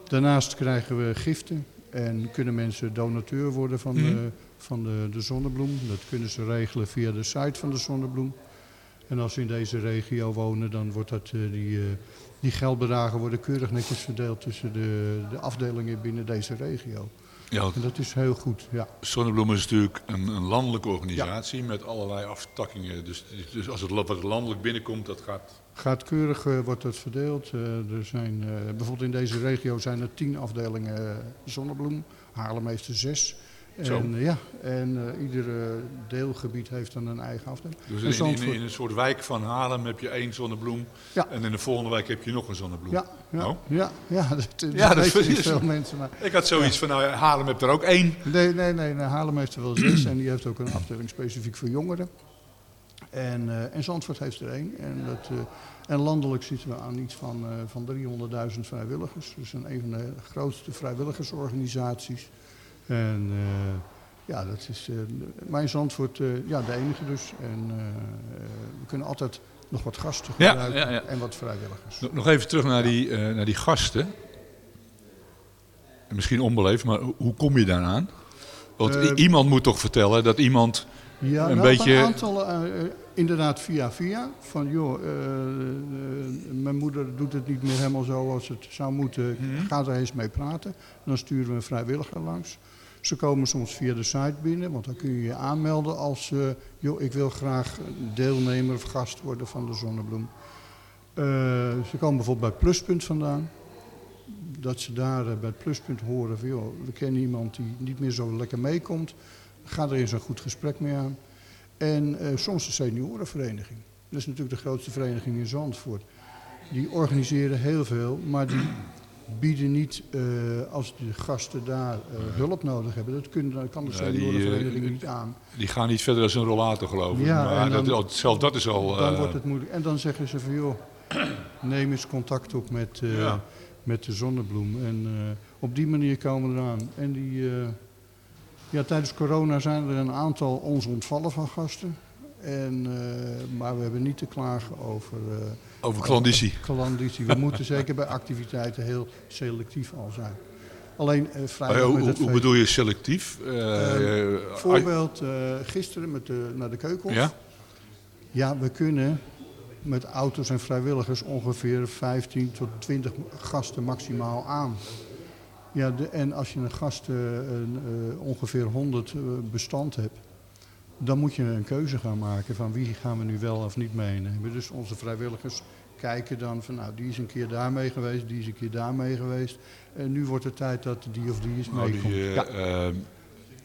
Speaker 9: Daarnaast krijgen we giften en kunnen mensen donateur worden van,
Speaker 6: Mhm.
Speaker 9: de, van de, de zonnebloem. Dat kunnen ze regelen via de site van de zonnebloem. En als ze in deze regio wonen, dan wordt dat, eh, die, eh, die geldbedragen worden keurig netjes verdeeld tussen de, de afdelingen binnen deze regio.
Speaker 6: Ja,
Speaker 9: En dat is heel goed, ja.
Speaker 6: Zonnebloem is natuurlijk een, een landelijke organisatie met allerlei aftakkingen. Dus, dus als het wat landelijk binnenkomt, dat gaat...
Speaker 9: Gaat keurig, eh, wordt dat verdeeld. Er zijn, bijvoorbeeld in deze regio zijn er tien afdelingen zonnebloem. Haarlem heeft er zes.
Speaker 6: Zo.
Speaker 9: En, eh, ja, en eh, ieder deelgebied heeft dan een eigen afdeling.
Speaker 6: Dus in, in, een soort wijk van Haarlem heb je één zonnebloem.
Speaker 9: Ja.
Speaker 6: En in de volgende wijk heb je nog een zonnebloem.
Speaker 9: ja, ja,
Speaker 6: Oh.
Speaker 9: ja, ja, *laughs* dat, dat
Speaker 6: Ja, dat is-
Speaker 9: veel mensen. Maar,
Speaker 6: Ik had zoiets van, nou Haarlem heeft er ook één.
Speaker 9: nee, nee, nee, nee, Haarlem heeft er wel zes en die heeft ook een afdeling specifiek voor jongeren. En, eh, en Zandvoort heeft er één. En, dat, en landelijk zitten we aan iets van, van 300.000 vrijwilligers. Dus een, een van de grootste vrijwilligersorganisaties. En eh, ja, dat is. eh in Zandvoort, eh, ja, de enige dus. En we kunnen altijd nog wat gasten gebruiken
Speaker 6: ja, ja.
Speaker 9: en wat vrijwilligers.
Speaker 6: Nog- even terug naar die, naar die gasten. En Misschien onbeleefd, maar ho- hoe kom je daaraan? Want
Speaker 9: Eh,
Speaker 6: i- iemand moet toch vertellen dat iemand...
Speaker 9: Ja,
Speaker 6: een
Speaker 9: nou,
Speaker 6: beetje-
Speaker 9: een aantal, inderdaad via via. Van joh, mijn moeder doet het niet meer helemaal zo als het zou moeten.
Speaker 6: Mhm.
Speaker 9: Ga er eens mee praten. Dan sturen we een vrijwilliger langs. Ze komen soms via de site binnen, want dan kun je je aanmelden als... eh, joh, ik wil graag deelnemer of gast worden van de Zonnebloem. Eh, ze komen bijvoorbeeld bij Pluspunt vandaan. Dat ze daar eh, bij het Pluspunt horen van... joh, we kennen iemand die niet meer zo lekker meekomt. Ga er eens een goed gesprek mee aan. En soms de seniorenvereniging. Dat is natuurlijk de grootste vereniging in Zandvoort. Die organiseren heel veel, maar die bieden niet, eh, als de gasten daar eh, hulp nodig hebben, dat, kunnen, dat kan de seniorenvereniging
Speaker 6: eh,
Speaker 9: niet aan.
Speaker 6: Die gaan niet verder als een rollator, geloof ik.
Speaker 9: Ja,
Speaker 6: maar
Speaker 9: en dan-
Speaker 6: dat, zelf dat is al...
Speaker 9: Dan wordt het moeilijk. En dan zeggen ze van joh, *clears throat* neem eens contact op met,
Speaker 6: Ja.
Speaker 9: met de zonnebloem. En op die manier komen we eraan. En die, ja, tijdens corona zijn er een aantal ons ontvallen van gasten. En, eh, maar we hebben niet te klagen over, eh,
Speaker 6: Over klanditie.
Speaker 9: klanditie. We moeten zeker bij activiteiten heel selectief al zijn. Alleen eh
Speaker 6: Maar
Speaker 9: vrijdag
Speaker 6: hoe, bedoel je selectief? Eh, eh,
Speaker 9: Voorbeeld, eh, gisteren met de, naar de Keukenhof.
Speaker 6: Ja?
Speaker 9: Ja, we kunnen met auto's en vrijwilligers ongeveer 15 tot 20 gasten maximaal aan. Ja, de, en als je een gast eh, eh, ongeveer 100 eh, bestand hebt, dan moet je een keuze gaan maken van wie gaan we nu wel of niet meenemen. Dus onze vrijwilligers kijken dan van nou die is een keer daarmee geweest, die is een keer daarmee geweest. En nu wordt het tijd dat die of die is
Speaker 6: Nou, die,
Speaker 9: meekomt.
Speaker 6: eh,
Speaker 9: ja.
Speaker 6: eh,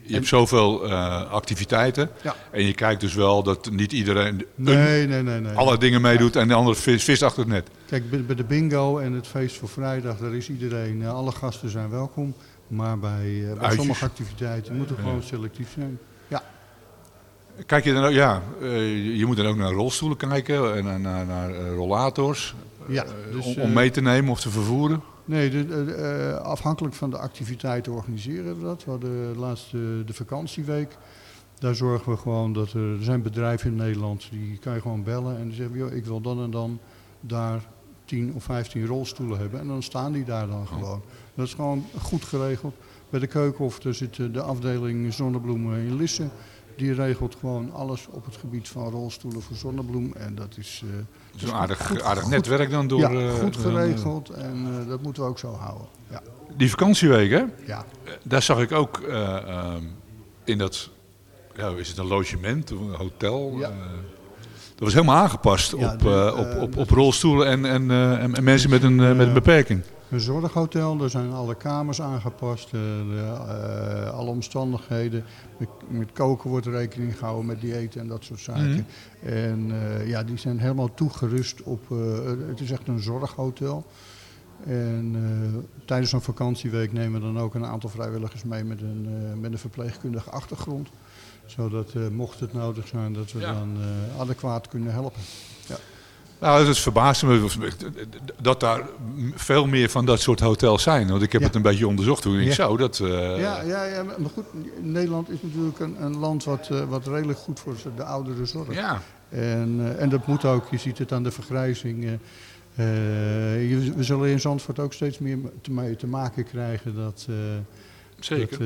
Speaker 6: je hebt zoveel eh, activiteiten.
Speaker 9: Ja.
Speaker 6: En je kijkt dus wel dat niet iedereen een-
Speaker 9: Nee, nee, nee, nee.
Speaker 6: alle dingen meedoet en de andere vis, vis achter het net.
Speaker 9: Kijk, bij de bingo en het feest voor vrijdag, daar is iedereen, alle gasten zijn welkom. Maar bij, bij sommige activiteiten moeten we gewoon selectief zijn. Ja,
Speaker 6: Kijk je dan ook, ja, eh, je moet dan ook naar rolstoelen kijken en naar, naar, naar, eh, rollators.
Speaker 9: Ja,
Speaker 6: eh,
Speaker 9: dus,
Speaker 6: om, om mee te nemen of te vervoeren.
Speaker 9: nee, de, de- afhankelijk van de activiteiten organiseren we dat. We hadden laatst de vakantieweek. Daar zorgen we gewoon dat er, er zijn bedrijven in Nederland die kan je gewoon bellen en die zeggen, joh, ik wil dan en dan daar 10 of 15 rolstoelen hebben. En dan staan die daar dan gewoon. Dat is gewoon goed geregeld. Bij de Keukenhof daar zit de afdeling zonnebloemen in Lisse. Die regelt gewoon alles op het gebied van rolstoelen voor zonnebloem. En dat is, eh,
Speaker 6: Dus een aardig,
Speaker 9: goed-
Speaker 6: aardig
Speaker 9: goed-
Speaker 6: netwerk dan door...
Speaker 9: ja,
Speaker 6: eh,
Speaker 9: goed
Speaker 6: eh,
Speaker 9: geregeld en dat moeten we ook zo houden. Ja.
Speaker 6: Die vakantieweek, hè?
Speaker 9: Ja.
Speaker 6: Daar zag ik ook eh, ehm, in dat, ja, is het een logement, een hotel?
Speaker 9: Ja.
Speaker 6: Dat was helemaal aangepast
Speaker 9: Ja,
Speaker 6: op,
Speaker 9: de,
Speaker 6: op, op, op rolstoelen en, en, en, en mensen met een, met een beperking.
Speaker 9: Een zorghotel, daar zijn alle kamers aangepast, eh, de, eh, alle omstandigheden. Met, met koken wordt rekening gehouden, met dieet en dat soort zaken. En eh, ja, die zijn helemaal toegerust op, het is echt een zorghotel. En tijdens een vakantieweek nemen we dan ook een aantal vrijwilligers mee met een, met een verpleegkundige achtergrond. Zodat, mocht het nodig zijn, dat we
Speaker 6: Ja.
Speaker 9: dan adequaat kunnen helpen. Ja.
Speaker 6: Nou, het verbaasde me dat daar veel meer van dat soort hotels zijn. Want ik heb
Speaker 9: Ja.
Speaker 6: het een beetje onderzocht toen ik
Speaker 9: Ja.
Speaker 6: zo. Dat, eh,
Speaker 9: Ja, ja, ja, maar goed, Nederland is natuurlijk een, een land wat, eh, wat redelijk goed voor de ouderen zorgt.
Speaker 6: ja.
Speaker 9: En, eh, en dat moet ook, je ziet het aan de vergrijzing. we zullen in Zandvoort ook steeds meer te, maken krijgen dat,
Speaker 6: zeker.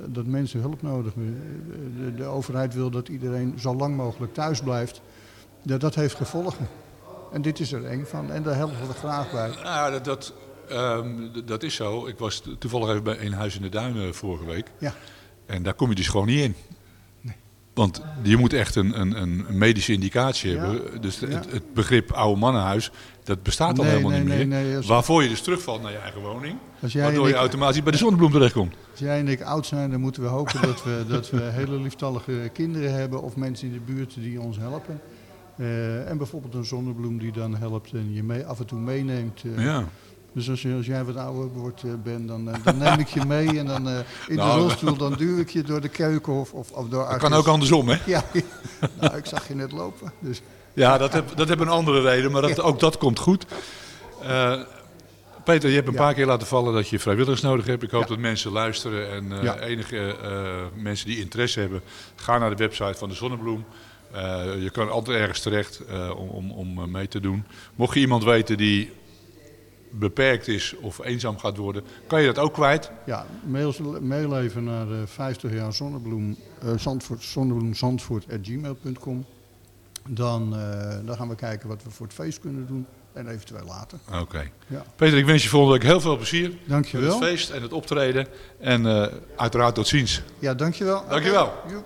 Speaker 9: dat, dat mensen hulp nodig hebben. De, de overheid wil dat iedereen zo lang mogelijk thuis blijft. Ja, dat heeft gevolgen. En dit is er één van. En daar helpen we graag bij.
Speaker 6: Nou ja, dat, dat, ehm, dat is zo. Ik was toevallig even bij een huis in de duinen vorige week.
Speaker 9: Ja.
Speaker 6: En daar kom je dus gewoon niet in. Want je moet echt een, een, een medische indicatie
Speaker 9: Ja.
Speaker 6: hebben. Dus
Speaker 9: Ja.
Speaker 6: het, het begrip oude mannenhuis, dat bestaat al
Speaker 9: Nee,
Speaker 6: helemaal
Speaker 9: nee,
Speaker 6: niet
Speaker 9: nee,
Speaker 6: meer.
Speaker 9: nee, als-
Speaker 6: Waarvoor je dus terugvalt naar je eigen woning. Waardoor je automatisch bij de zonnebloem terechtkomt.
Speaker 9: als jij en ik oud zijn, dan moeten we hopen dat we, dat we hele lieftallige kinderen hebben of mensen in de buurt die ons helpen. Eh, en bijvoorbeeld een zonnebloem die dan helpt en je mee, af en toe meeneemt. eh.
Speaker 6: Ja.
Speaker 9: Dus als, je, als jij wat ouder wordt, eh, Ben, dan, dan neem ik je mee en dan in
Speaker 6: Nou,
Speaker 9: de rolstoel dan duw ik je door de keuken of, of, door
Speaker 6: Dat kan ook
Speaker 9: Artis.
Speaker 6: andersom, hè?
Speaker 9: Ja, nou, ik zag je net lopen. Dus.
Speaker 6: Ja, dat heb, dat heb een andere reden, maar dat, ook dat komt goed. Peter, je hebt een
Speaker 9: Ja.
Speaker 6: paar keer laten vallen dat je vrijwilligers nodig hebt. Ik hoop
Speaker 9: Ja.
Speaker 6: dat mensen luisteren en enige mensen die interesse hebben, ga naar de website van de Zonnebloem. Eh, je kan altijd ergens terecht eh, om, om, om eh, mee te doen. Mocht je iemand weten die beperkt is of eenzaam gaat worden, kan je dat ook kwijt.
Speaker 9: Ja, mail, mail even naar eh 50 jaar zonnebloem, Zandvoort, zonnebloemzandvoort.gmail.com. Dan, dan gaan we kijken wat we voor het feest kunnen doen en eventueel later.
Speaker 6: Oké.
Speaker 9: Ja.
Speaker 6: Peter, ik wens je volgende week heel veel plezier met
Speaker 9: Dankjewel.
Speaker 6: het feest en het optreden. En uiteraard tot ziens.
Speaker 9: Ja, dankjewel.
Speaker 6: Dankjewel.
Speaker 9: Oké,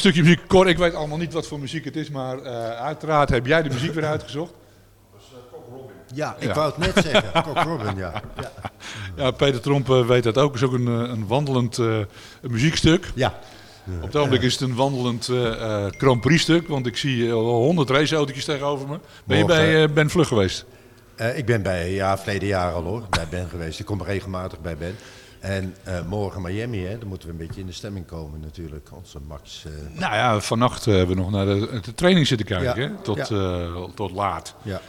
Speaker 6: stukje muziek. Cor, ik weet allemaal niet wat voor muziek het is, maar eh, uiteraard heb jij de muziek weer uitgezocht.
Speaker 10: Ja, ik
Speaker 6: Ja.
Speaker 10: wou het net zeggen. *laughs* Cock Robin, ja. ja.
Speaker 6: Ja, Peter Tromp eh, weet dat ook. Het is ook een, eh, een wandelend eh, muziekstuk.
Speaker 10: Ja.
Speaker 6: Op het ogenblik is het een wandelend eh eh, Grand Prix stuk, want ik zie eh, al honderd raceautootjes tegenover me. Ben je bij eh, Ben Vlug geweest?
Speaker 10: Eh, ik ben bij, ja, verleden jaar al hoor, bij Ben geweest. Ik kom regelmatig bij Ben. En eh, morgen Miami, hè, dan moeten we een beetje in de stemming komen natuurlijk. Onze Max. eh,
Speaker 6: Nou ja, vannacht eh, hebben we nog naar de, de training zitten kijken,
Speaker 10: Ja.
Speaker 6: hè? Tot,
Speaker 10: Ja.
Speaker 6: tot laat.
Speaker 10: ja.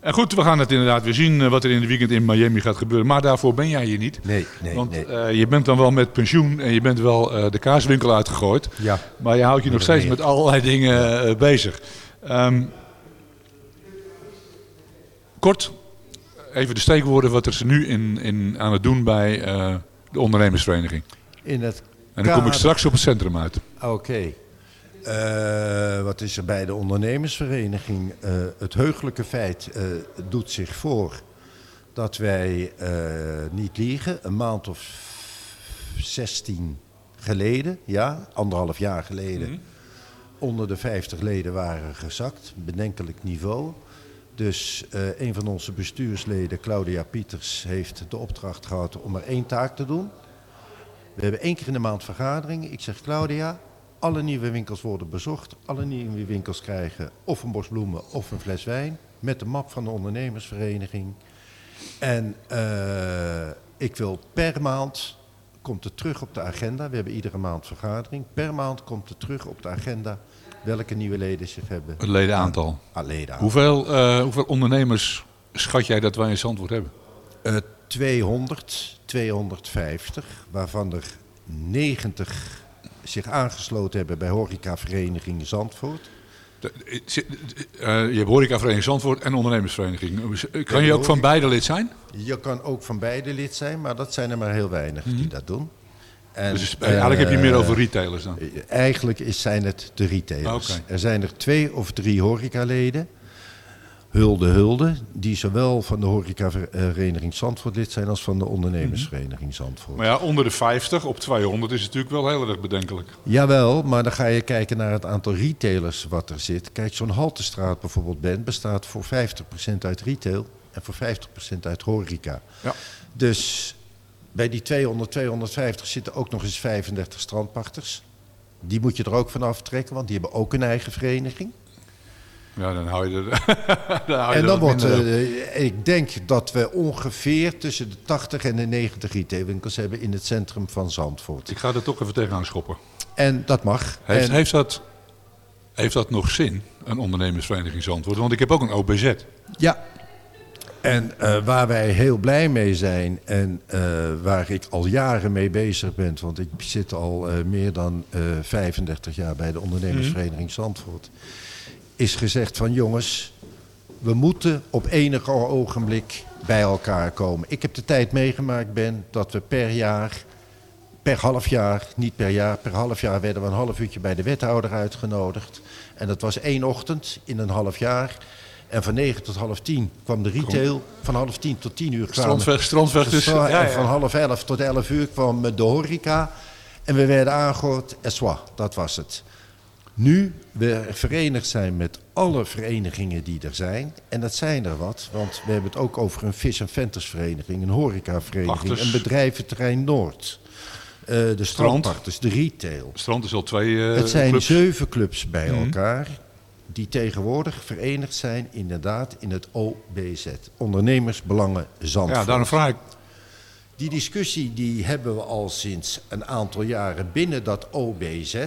Speaker 6: En goed, we gaan het inderdaad weer zien wat er in de weekend in Miami gaat gebeuren. Maar daarvoor ben jij hier niet.
Speaker 10: Nee, nee,
Speaker 6: Want
Speaker 10: nee.
Speaker 6: je bent dan wel met pensioen en je bent wel de kaaswinkel uitgegooid.
Speaker 10: Ja.
Speaker 6: Maar je houdt je nog steeds met allerlei dingen bezig. Ehm, kort, even de steekwoorden wat er ze nu in, in aan het doen bij eh, de ondernemersvereniging.
Speaker 10: In het
Speaker 6: En dan kom ik straks op het centrum uit.
Speaker 10: Oké. Eh, wat is er bij de ondernemersvereniging? Eh, het heugelijke feit doet zich voor dat wij niet liegen. Een maand of 16 geleden, ja, anderhalf jaar geleden, onder de 50 leden waren gezakt. Bedenkelijk niveau. Dus eh, een van onze bestuursleden, Claudia Pieters, heeft de opdracht gehad om er één taak te doen. We hebben één keer in de maand vergadering. Ik zeg Claudia, alle nieuwe winkels worden bezocht. Alle nieuwe winkels krijgen of een bos bloemen of een fles wijn. Met de map van de ondernemersvereniging. En eh, ik wil per maand, komt het terug op de agenda. We hebben iedere maand vergadering. Per maand komt het terug op de agenda welke nieuwe leden zich hebben.
Speaker 6: Het ledenaantal.
Speaker 10: Ah, ledenaantal.
Speaker 6: Hoeveel, eh, hoeveel ondernemers schat jij dat wij in Zandvoort hebben?
Speaker 10: Eh, 200, 250, waarvan er 90 zich aangesloten hebben bij horecavereniging Zandvoort.
Speaker 6: De- eh, eh, je hebt horecavereniging Zandvoort en ondernemersvereniging. Kan je ook van beide lid zijn?
Speaker 10: Je kan ook van beide lid zijn, maar dat zijn er maar heel weinig die dat doen. En,
Speaker 6: dus eh, eigenlijk heb je meer
Speaker 10: eh,
Speaker 6: over retailers dan.
Speaker 10: Eigenlijk is, zijn het de retailers. Er zijn er twee of drie horecaleden, Hulde Hulde, die zowel van de horecavereniging Zandvoort lid zijn als van de ondernemersvereniging Zandvoort.
Speaker 6: Maar ja, onder de 50 op 200 is het natuurlijk wel heel erg bedenkelijk.
Speaker 10: Jawel, maar dan ga je kijken naar het aantal retailers wat er zit. Kijk, zo'n Haltestraat bijvoorbeeld ben, bestaat voor 50% uit retail en voor 50% uit horeca.
Speaker 6: Ja.
Speaker 10: Dus bij die 200, 250 zitten ook nog eens 35 strandpachters. Die moet je er ook van aftrekken, want die hebben ook een eigen vereniging.
Speaker 6: Ja, dan hou je er. *laughs* dan hou je
Speaker 10: En dan wordt,
Speaker 6: op.
Speaker 10: eh, ik denk dat we ongeveer tussen de 80 en de 90 retailwinkels hebben in het centrum van Zandvoort.
Speaker 6: Ik ga er toch even tegenaan schoppen.
Speaker 10: En dat mag.
Speaker 6: Heeft,
Speaker 10: En-
Speaker 6: heeft, dat, heeft dat nog zin, een ondernemersvereniging Zandvoort? Want ik heb ook een OBZ.
Speaker 10: Ja. En eh, waar wij heel blij mee zijn en eh, waar ik al jaren mee bezig ben, want ik zit al eh, meer dan eh 35 jaar bij de ondernemersvereniging Zandvoort, is gezegd van jongens, we moeten op enig ogenblik bij elkaar komen. Ik heb de tijd meegemaakt ben dat we per jaar, per half jaar, niet per jaar, per half jaar werden we een half uurtje bij de wethouder uitgenodigd. En dat was één ochtend in een half jaar. En van 9 tot half 10 kwam de retail. Van half 10 tot 10 uur kwamen...
Speaker 6: Strandweg, Strandweg dus. Ja,
Speaker 10: en
Speaker 6: ja.
Speaker 10: van half 11 tot 11 uur kwam de horeca. En we werden aangehoord. En soit, dat was het. Nu we verenigd zijn met alle verenigingen die er zijn. En dat zijn er wat. Want we hebben het ook over een vis- en ventersvereniging. Een horecavereniging.
Speaker 6: Pachters.
Speaker 10: Een bedrijventerrein Noord. eh, de strandpachters, de retail.
Speaker 6: Strand is al twee eh,
Speaker 10: Het zijn
Speaker 6: clubs.
Speaker 10: zeven clubs bij
Speaker 6: Mhm.
Speaker 10: elkaar. Die tegenwoordig verenigd zijn inderdaad in het OBZ. Ondernemersbelangen Zandvoort.
Speaker 6: Ja, daarom vraag ik.
Speaker 10: Die discussie die hebben we al sinds een aantal jaren binnen dat OBZ.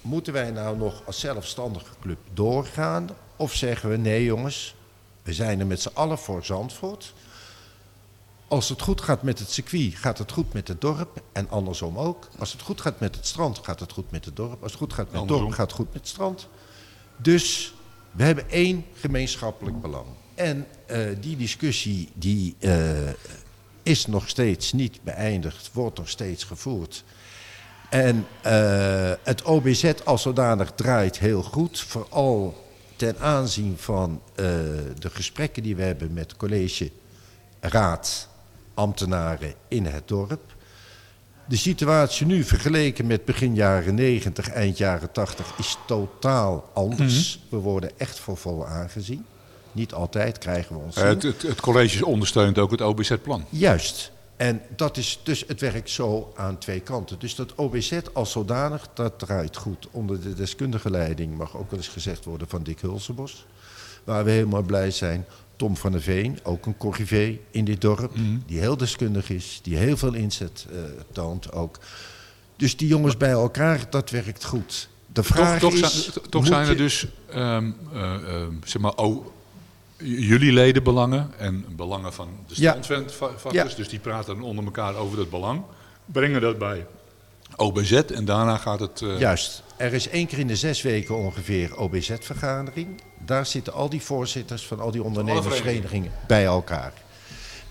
Speaker 10: Moeten wij nou nog als zelfstandige club doorgaan? Of zeggen we nee jongens, we zijn er met z'n allen voor Zandvoort. Als het goed gaat met het circuit, gaat het goed met het dorp. En andersom ook. Als het goed gaat met het strand, gaat het goed met het dorp. Als het goed gaat met het dorp, gaat het goed met het strand. Dus we hebben één gemeenschappelijk belang. En eh, die discussie die, eh, is nog steeds niet beëindigd, wordt nog steeds gevoerd. En eh, het OBZ als zodanig draait heel goed. Vooral ten aanzien van de gesprekken die we hebben met college, raad, ambtenaren in het dorp. De situatie nu vergeleken met begin jaren 90, eind jaren 80 is totaal anders. We worden echt voor vol aangezien. Niet altijd krijgen we ons
Speaker 6: Eh, Het, het, het college ondersteunt ook het OBZ-plan.
Speaker 10: Juist. En dat is dus, het werkt zo aan twee kanten. Dus dat OBZ als zodanig, dat draait goed. Onder de deskundige leiding mag ook wel eens gezegd worden van Dick Hulsebos. Waar we helemaal blij zijn. Tom van der Veen, ook een corrivé in dit dorp. Die heel deskundig is, die heel veel inzet eh, toont ook. Dus die jongens bij elkaar, dat werkt goed. De vraag
Speaker 6: toch, toch,
Speaker 10: is...
Speaker 6: zijn, toch zijn er
Speaker 10: je-
Speaker 6: dus ehm, eh, ehm, zeg maar, oh, jullie ledenbelangen en belangen van de standvakkers.
Speaker 10: Ja.
Speaker 6: Dus die praten dan onder elkaar over dat belang. Brengen dat bij OBZ en daarna gaat het... eh,
Speaker 10: Juist. Er is één keer in de zes weken ongeveer OBZ-vergadering. Daar zitten al die voorzitters van al die ondernemersverenigingen bij elkaar.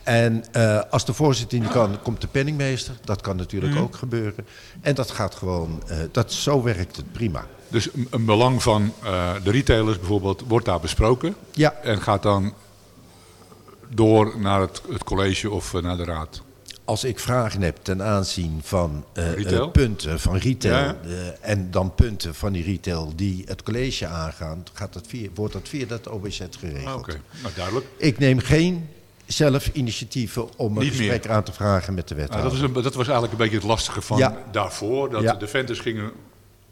Speaker 10: En eh, als de voorzitter niet kan, komt de penningmeester. Dat kan natuurlijk
Speaker 6: Mhm.
Speaker 10: ook gebeuren. En dat gaat gewoon, eh, dat, zo werkt het prima.
Speaker 6: Dus een, belang van eh, de retailers bijvoorbeeld wordt daar besproken.
Speaker 10: Ja.
Speaker 6: En gaat dan door naar het, het college of naar de raad.
Speaker 10: Als ik vragen heb ten aanzien van eh, eh, punten van retail
Speaker 6: Ja,
Speaker 10: eh, en dan punten van die retail die het college aangaan, gaat dat via, wordt dat via dat OBZ geregeld.
Speaker 6: Ah, Oké, nou duidelijk.
Speaker 10: Ik neem geen zelf initiatieven om een
Speaker 6: Niet meer.
Speaker 10: gesprek aan te vragen met de
Speaker 6: Nou,
Speaker 10: wethouder.
Speaker 6: dat, is een, dat was eigenlijk een beetje het lastige van
Speaker 10: Ja.
Speaker 6: daarvoor. Dat
Speaker 10: Ja.
Speaker 6: de venters gingen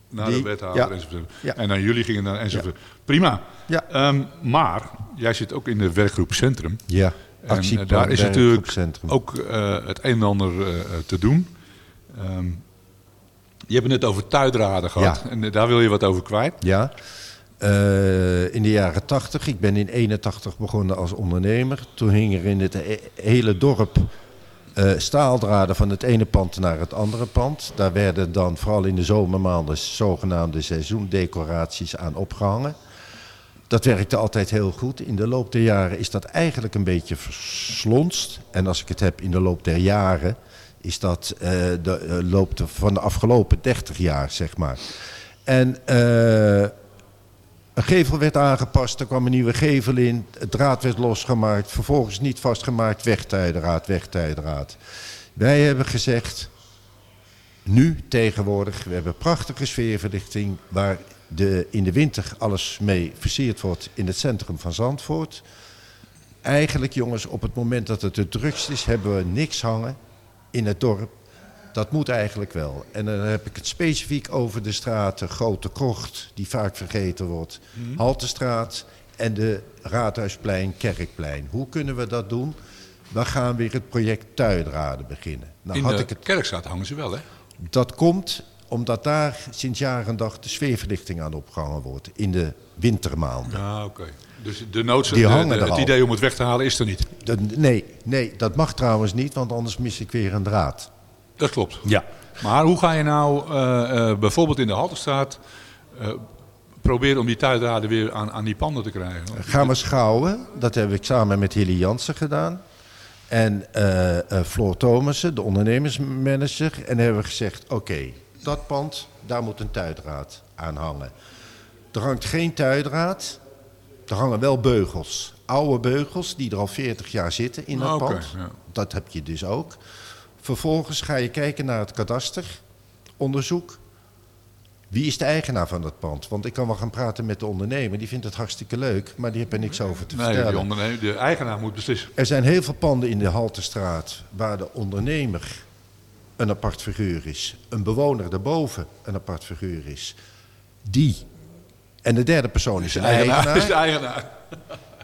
Speaker 6: naar
Speaker 10: Die-
Speaker 6: de wethouder enzovoort.
Speaker 10: Ja.
Speaker 6: En dan jullie gingen naar enzovoort. Prima.
Speaker 10: Ja.
Speaker 6: Ehm, maar jij zit ook in de werkgroep Centrum.
Speaker 10: Ja,
Speaker 6: En eh, daar is natuurlijk ook eh, het een en ander eh, te doen. Ehm, je hebt het net over tuidraden gehad.
Speaker 10: Ja.
Speaker 6: En daar wil je wat over kwijt.
Speaker 10: Ja, in de jaren 80, ik ben in 81 begonnen als ondernemer. Toen hing er in het he- hele dorp staaldraden van het ene pand naar het andere pand. Daar werden dan vooral in de zomermaanden zogenaamde seizoendecoraties aan opgehangen. Dat werkte altijd heel goed. In de loop der jaren is dat eigenlijk een beetje verslonst. En als ik het heb in de loop der jaren, is dat eh, de eh, loop van de afgelopen 30 jaar, zeg maar. En eh, een gevel werd aangepast, er kwam een nieuwe gevel in, het draad werd losgemaakt, vervolgens niet vastgemaakt, wegtijdraad, wegtijdraad. Wij hebben gezegd, nu tegenwoordig, we hebben prachtige sfeerverlichting waar de, in de winter alles mee versierd wordt in het centrum van Zandvoort. Eigenlijk jongens, op het moment dat het het drukst is, hebben we niks hangen in het dorp. Dat moet eigenlijk wel. En dan heb ik het specifiek over de straten Grote Krocht, die vaak vergeten wordt.
Speaker 6: Mhm.
Speaker 10: Haltestraat en de Raadhuisplein, Kerkplein. Hoe kunnen we dat doen? We gaan weer het project Tuidraden beginnen. Nou,
Speaker 6: in
Speaker 10: had
Speaker 6: de
Speaker 10: ik het,
Speaker 6: kerkstraat hangen ze wel, hè?
Speaker 10: dat komt omdat daar sinds jaar en dag de sfeerverlichting aan opgehangen wordt. In de wintermaanden.
Speaker 6: Ja, oké. Dus de noodzaak, het
Speaker 10: al.
Speaker 6: idee om het weg te halen is er niet.
Speaker 10: De- nee, nee, dat mag trouwens niet, want anders mis ik weer een draad.
Speaker 6: Dat klopt.
Speaker 10: Ja.
Speaker 6: Maar hoe ga je nou eh, eh, bijvoorbeeld in de Halterstraat eh, proberen om die tuidraden weer aan, aan die panden te krijgen?
Speaker 10: Gaan we schouwen. Dat heb ik samen met Hilly Jansen gedaan. En Floor Thomassen, de ondernemersmanager. En hebben we gezegd, oké, dat pand, daar moet een tuidraad aan hangen. Er hangt geen tuidraad. Er hangen wel beugels. Oude beugels die er al 40 jaar zitten in dat
Speaker 6: Ah,
Speaker 10: pand.
Speaker 6: ja.
Speaker 10: Dat heb je dus ook. Vervolgens ga je kijken naar het kadasteronderzoek. Wie is de eigenaar van dat pand? Want ik kan wel gaan praten met de ondernemer. Die vindt het hartstikke leuk, maar die heeft er niks over te
Speaker 6: Nee,
Speaker 10: vertellen.
Speaker 6: die ondernemer, de eigenaar moet beslissen.
Speaker 10: Er zijn heel veel panden in de Haltestraat waar de ondernemer een apart figuur is. Een bewoner daarboven een apart figuur is. Die En de derde persoon is
Speaker 6: De eigenaar
Speaker 10: eigenaar.
Speaker 6: is de eigenaar.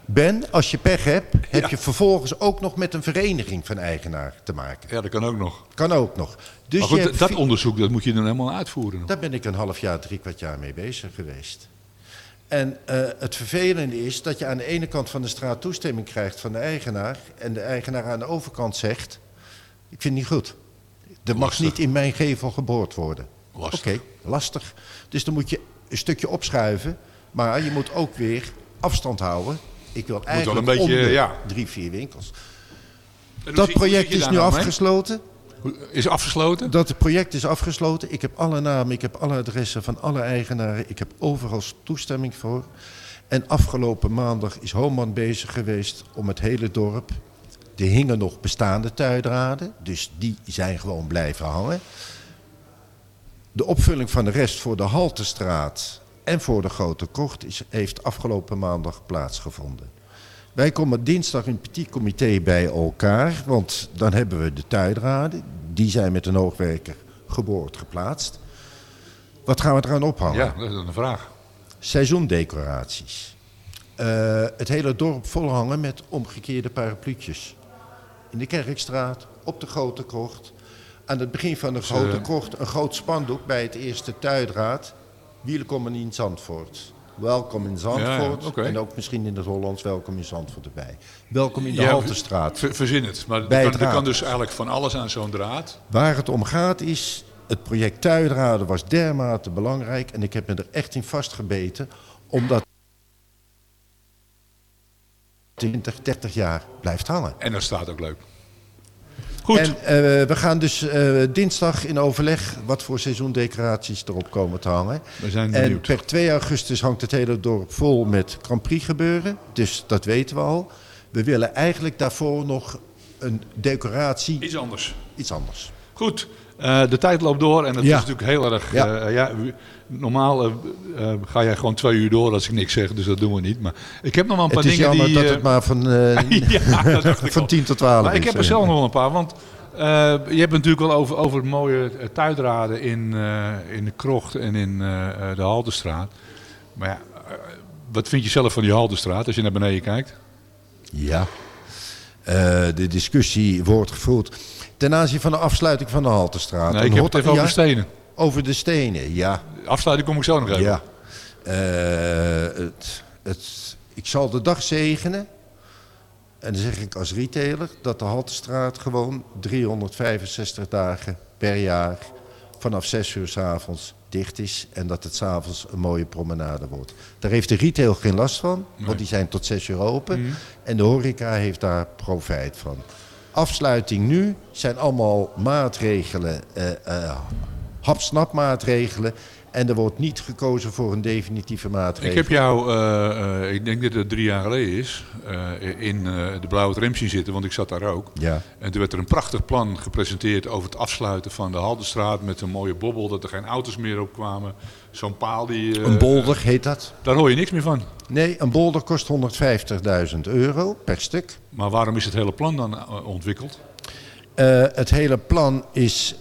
Speaker 10: Ben, als je pech hebt, heb je vervolgens ook nog met een vereniging van eigenaar te maken.
Speaker 6: Ja, dat kan ook nog.
Speaker 10: Kan ook nog. Dus
Speaker 6: maar goed,
Speaker 10: je
Speaker 6: dat onderzoek dat moet je dan helemaal uitvoeren.
Speaker 10: Daar ben ik een half jaar, drie kwart jaar mee bezig geweest. En eh, het vervelende is dat je aan de ene kant van de straat toestemming krijgt van de eigenaar. En de eigenaar aan de overkant zegt, ik vind het niet goed. Er mag
Speaker 6: Lastig.
Speaker 10: niet in mijn gevel geboord worden.
Speaker 6: Lastig.
Speaker 10: Oké, lastig. Dus dan moet je een stukje opschuiven. Maar je moet ook weer afstand houden. Ik wil
Speaker 6: wel
Speaker 10: eigenlijk
Speaker 6: een beetje,
Speaker 10: om de
Speaker 6: ja.
Speaker 10: drie, vier winkels. Dat project is nu
Speaker 6: nou
Speaker 10: afgesloten.
Speaker 6: Is afgesloten?
Speaker 10: Dat project is afgesloten. Ik heb alle namen, ik heb alle adressen van alle eigenaren. Ik heb overal toestemming voor. En afgelopen maandag is Homan bezig geweest om het hele dorp. Er hingen nog bestaande tuidraden, dus die zijn gewoon blijven hangen. De opvulling van de rest voor de Haltestraat en voor de Grote Kocht is, heeft afgelopen maandag plaatsgevonden. Wij komen dinsdag in petit comité bij elkaar, want dan hebben we de tuidraden. Die zijn met een hoogwerker geboord geplaatst. Wat gaan we eraan ophangen?
Speaker 6: Ja, dat is een vraag.
Speaker 10: Seizoendecoraties. Eh, het hele dorp volhangen met omgekeerde parapluutjes. In de Kerkstraat, op de Grote Krocht. Aan het begin van de Grote Krocht een groot spandoek bij het eerste tuidraad. Welkom in Zandvoort. Welkom in Zandvoort.
Speaker 6: Ja.
Speaker 10: En ook misschien in het Hollands welkom in Zandvoort erbij. Welkom in de
Speaker 6: Ja,
Speaker 10: Haltestraat.
Speaker 6: ver- Verzin het. Maar er kan, kan dus eigenlijk van alles aan zo'n draad.
Speaker 10: Waar het om gaat is, het project Tuidraden was dermate belangrijk en ik heb me er echt in vastgebeten, omdat 20, 30 jaar blijft hangen.
Speaker 6: En dat staat ook leuk. Goed.
Speaker 10: En eh, we gaan dus eh, dinsdag in overleg wat voor seizoendecoraties erop komen te hangen.
Speaker 6: We zijn
Speaker 10: En
Speaker 6: benieuwd.
Speaker 10: per 2 augustus hangt het hele dorp vol met Grand Prix gebeuren. Dus dat weten we al. We willen eigenlijk daarvoor nog een decoratie.
Speaker 6: Iets anders.
Speaker 10: Iets anders.
Speaker 6: Goed. Eh, de tijd loopt door en het
Speaker 10: Ja.
Speaker 6: is natuurlijk heel erg...
Speaker 10: Ja.
Speaker 6: Normaal eh, eh, ga jij gewoon twee uur door als ik niks zeg, dus dat doen we niet. Maar ik heb nog wel een paar
Speaker 10: Het is
Speaker 6: dingen
Speaker 10: jammer
Speaker 6: die...
Speaker 10: dat het maar van, *laughs* eh,
Speaker 6: ja, ik *laughs*
Speaker 10: van
Speaker 6: al.
Speaker 10: 10 tot 12
Speaker 6: Maar ik
Speaker 10: is.
Speaker 6: heb er zelf nog wel een paar, want je hebt het natuurlijk wel over, over het mooie tuidraden in, in de Krocht en in de Haldenstraat. Maar ja, wat vind je zelf van die Haldenstraat als je naar beneden kijkt?
Speaker 10: Ja. De discussie wordt gevoerd ten aanzien van de afsluiting van de Haltestraat.
Speaker 6: Nee, ik heb het even
Speaker 10: er-
Speaker 6: over de stenen.
Speaker 10: Over de stenen, ja.
Speaker 6: Afsluiting kom ik zo nog even.
Speaker 10: Ja. Eh, het, het, ik zal de dag zegenen. En dan zeg ik als retailer dat de Haltestraat gewoon 365 dagen per jaar vanaf 6 uur s avonds dicht is. En dat het s'avonds een mooie promenade wordt. Daar heeft de retail geen last van,
Speaker 6: Nee.
Speaker 10: want die zijn tot 6 uur open.
Speaker 6: Mhm.
Speaker 10: En de horeca heeft daar profijt van. Afsluiting nu zijn allemaal maatregelen, eh eh hapsnap maatregelen. En er wordt niet gekozen voor een definitieve maatregel.
Speaker 6: Ik heb jou, eh, eh, ik denk dat het drie jaar geleden is, eh, in de Blauwe Tram zien zitten, want ik zat daar ook.
Speaker 10: Ja.
Speaker 6: En toen werd er een prachtig plan gepresenteerd over het afsluiten van de Haldenstraat met een mooie bobbel, dat er geen auto's meer op kwamen. Zo'n paal die...
Speaker 10: Een bolder heet dat.
Speaker 6: Daar hoor je niks meer van.
Speaker 10: Nee, een bolder kost 150.000 euro per stuk.
Speaker 6: Maar waarom is het hele plan dan ontwikkeld?
Speaker 10: Het hele plan is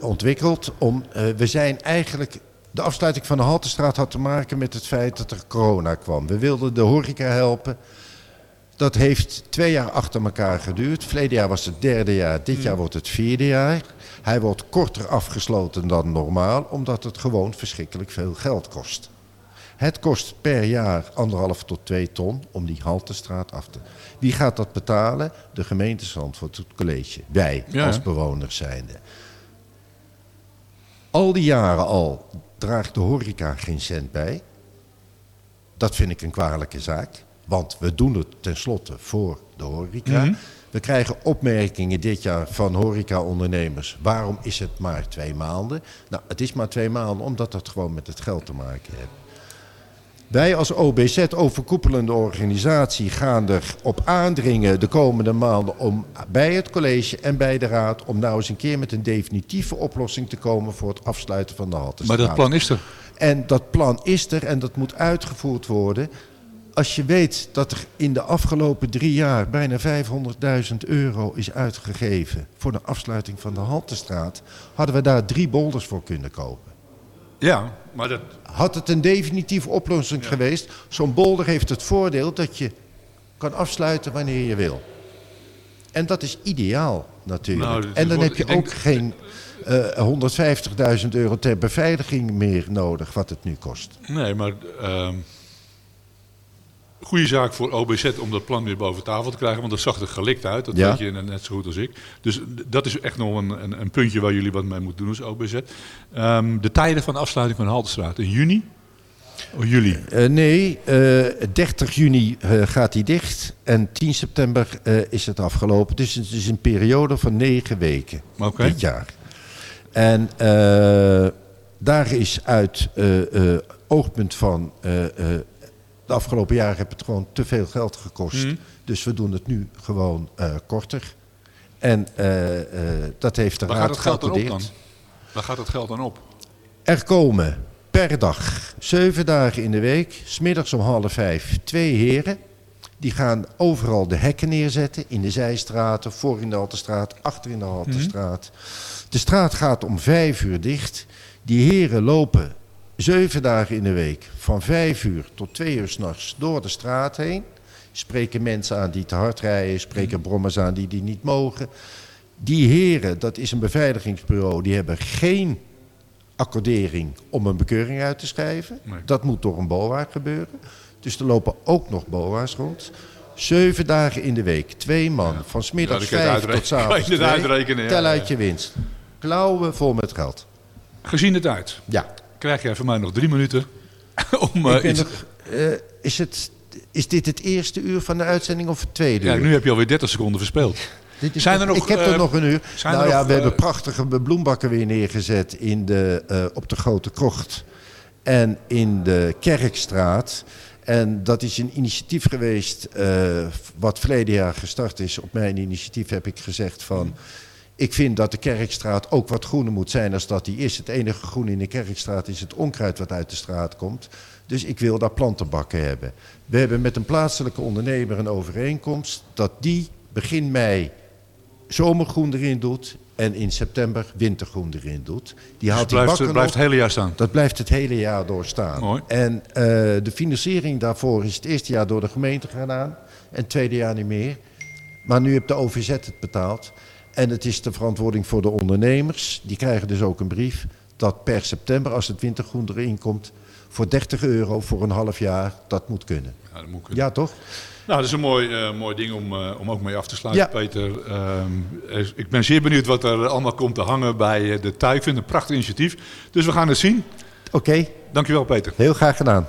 Speaker 10: ontwikkeld om. we zijn eigenlijk. De afsluiting van de Haltestraat had te maken met het feit dat er corona kwam. We wilden de horeca helpen. Dat heeft twee jaar achter elkaar geduurd. Verleden jaar was het derde jaar, dit jaar wordt het vierde jaar. Hij wordt korter afgesloten dan normaal, omdat het gewoon verschrikkelijk veel geld kost. Het kost per jaar anderhalf tot twee ton om die Haltestraat af te... Wie gaat dat betalen? De gemeente Zandvoort, het college. Wij,
Speaker 6: Ja.
Speaker 10: als bewoners zijnde. Al die jaren al draagt de horeca geen cent bij. Dat vind ik een kwalijke zaak. Want we doen het tenslotte voor de horeca.
Speaker 6: Mhm.
Speaker 10: We krijgen opmerkingen dit jaar van horecaondernemers. Waarom is het maar twee maanden? Nou, het is maar twee maanden omdat dat gewoon met het geld te maken heeft. Wij als OBZ, overkoepelende organisatie, gaan erop aandringen de komende maanden om bij het college en bij de raad om nou eens een keer met een definitieve oplossing te komen voor het afsluiten van de Haltestraat.
Speaker 6: Maar dat plan is er.
Speaker 10: En dat plan is er en dat moet uitgevoerd worden. Als je weet dat er in de afgelopen drie jaar bijna 500.000 euro is uitgegeven voor de afsluiting van de Haltestraat, hadden we daar drie bolders voor kunnen kopen.
Speaker 6: Ja, maar dat...
Speaker 10: Had het een definitieve oplossing geweest, zo'n bolder heeft het voordeel dat je kan afsluiten wanneer je wil. En dat is ideaal natuurlijk.
Speaker 6: Nou, dit
Speaker 10: en dan
Speaker 6: wordt-
Speaker 10: heb je ook
Speaker 6: denk-
Speaker 10: geen eh 150.000 euro ter beveiliging meer nodig, wat het nu kost.
Speaker 6: Nee, maar... ehm goede zaak voor OBZ om dat plan weer boven tafel te krijgen. Want dat zag er gelikt uit. Dat
Speaker 10: Ja.
Speaker 6: weet je net zo goed als ik. Dus dat is echt nog een, een, een puntje waar jullie wat mee moeten doen als OBZ. Ehm, de tijden van de afsluiting van de Haltestraat. In juni? Oh, juli.
Speaker 10: Eh, nee, eh 30 juni eh, gaat hij dicht en 10 september eh, is het afgelopen. Dus het is een periode van negen weken dit jaar. En eh, daar is uit eh, eh, oogpunt van eh, eh, de afgelopen jaren heb het gewoon te veel geld gekost.
Speaker 6: Mhm.
Speaker 10: Dus we doen het nu gewoon eh, korter. En eh, eh, dat heeft de
Speaker 6: Waar
Speaker 10: raad geattendeerd.
Speaker 6: Waar gaat het geld dan op?
Speaker 10: Er komen per dag, zeven dagen in de week, smiddags om half vijf, twee heren. Die gaan overal de hekken neerzetten, in de zijstraten, voor in de Haltestraat, achter in de Haltestraat. De straat gaat om vijf uur dicht. Die heren lopen zeven dagen in de week, van vijf uur tot twee uur s'nachts, door de straat heen. Spreken mensen aan die te hard rijden, spreken brommers aan die die niet mogen. Die heren, dat is een beveiligingsbureau, die hebben geen accordering om een bekeuring uit te schrijven.
Speaker 6: Nee.
Speaker 10: Dat moet door een BOA gebeuren. Dus er lopen ook nog BOA's rond. Zeven dagen in de week, twee man, van
Speaker 6: Ja,
Speaker 10: smiddags
Speaker 6: kan je
Speaker 10: vijf tot 's avonds
Speaker 6: Kan je het
Speaker 10: twee.
Speaker 6: uitrekenen, ja,
Speaker 10: Tel uit je winst. Klauwen vol met geld.
Speaker 6: Gezien het uit.
Speaker 10: Ja.
Speaker 6: Krijg jij van mij nog drie minuten *laughs* om eh, iets...
Speaker 10: nog, eh, is, het, is dit het eerste uur van de uitzending of het tweede
Speaker 6: Ja,
Speaker 10: uur?
Speaker 6: nu heb je alweer 30 seconden verspeeld. *laughs*
Speaker 10: Dit is
Speaker 6: Zijn er nog,
Speaker 10: ik heb
Speaker 6: eh,
Speaker 10: er nog een uur. Nou ja, we hebben
Speaker 6: eh,
Speaker 10: prachtige bloembakken weer neergezet in de, eh, op de Grote Krocht en in de Kerkstraat. En dat is een initiatief geweest eh, wat verleden jaar gestart is. Op mijn initiatief heb ik gezegd van... Ik vind dat de Kerkstraat ook wat groener moet zijn als dat die is. Het enige groen in de Kerkstraat is het onkruid wat uit de straat komt. Dus ik wil daar plantenbakken hebben. We hebben met een plaatselijke ondernemer een overeenkomst... dat die begin mei zomergroen erin doet en in september wintergroen erin doet. Die
Speaker 6: Dus
Speaker 10: haalt
Speaker 6: het
Speaker 10: die
Speaker 6: blijft,
Speaker 10: bakken
Speaker 6: het blijft
Speaker 10: op.
Speaker 6: het hele jaar staan.
Speaker 10: Dat blijft het hele jaar doorstaan.
Speaker 6: Mooi.
Speaker 10: En eh, de financiering daarvoor is het eerste jaar door de gemeente gedaan en het tweede jaar niet meer. Maar nu heeft de OVZ het betaald. En het is de verantwoording voor de ondernemers. Die krijgen dus ook een brief dat per september, als het wintergroen erin komt, voor 30 euro voor een half jaar, dat moet kunnen.
Speaker 6: Ja, dat moet kunnen.
Speaker 10: Ja, toch?
Speaker 6: Nou, dat is een mooi, eh, mooi ding om, eh, om ook mee af te sluiten,
Speaker 10: Ja.
Speaker 6: Peter. Ehm, eh, ik ben zeer benieuwd wat er allemaal komt te hangen bij eh, de tuin. Ik vind het een prachtig initiatief. Dus we gaan het zien.
Speaker 10: Oké,
Speaker 6: Dankjewel, Peter.
Speaker 10: heel graag gedaan.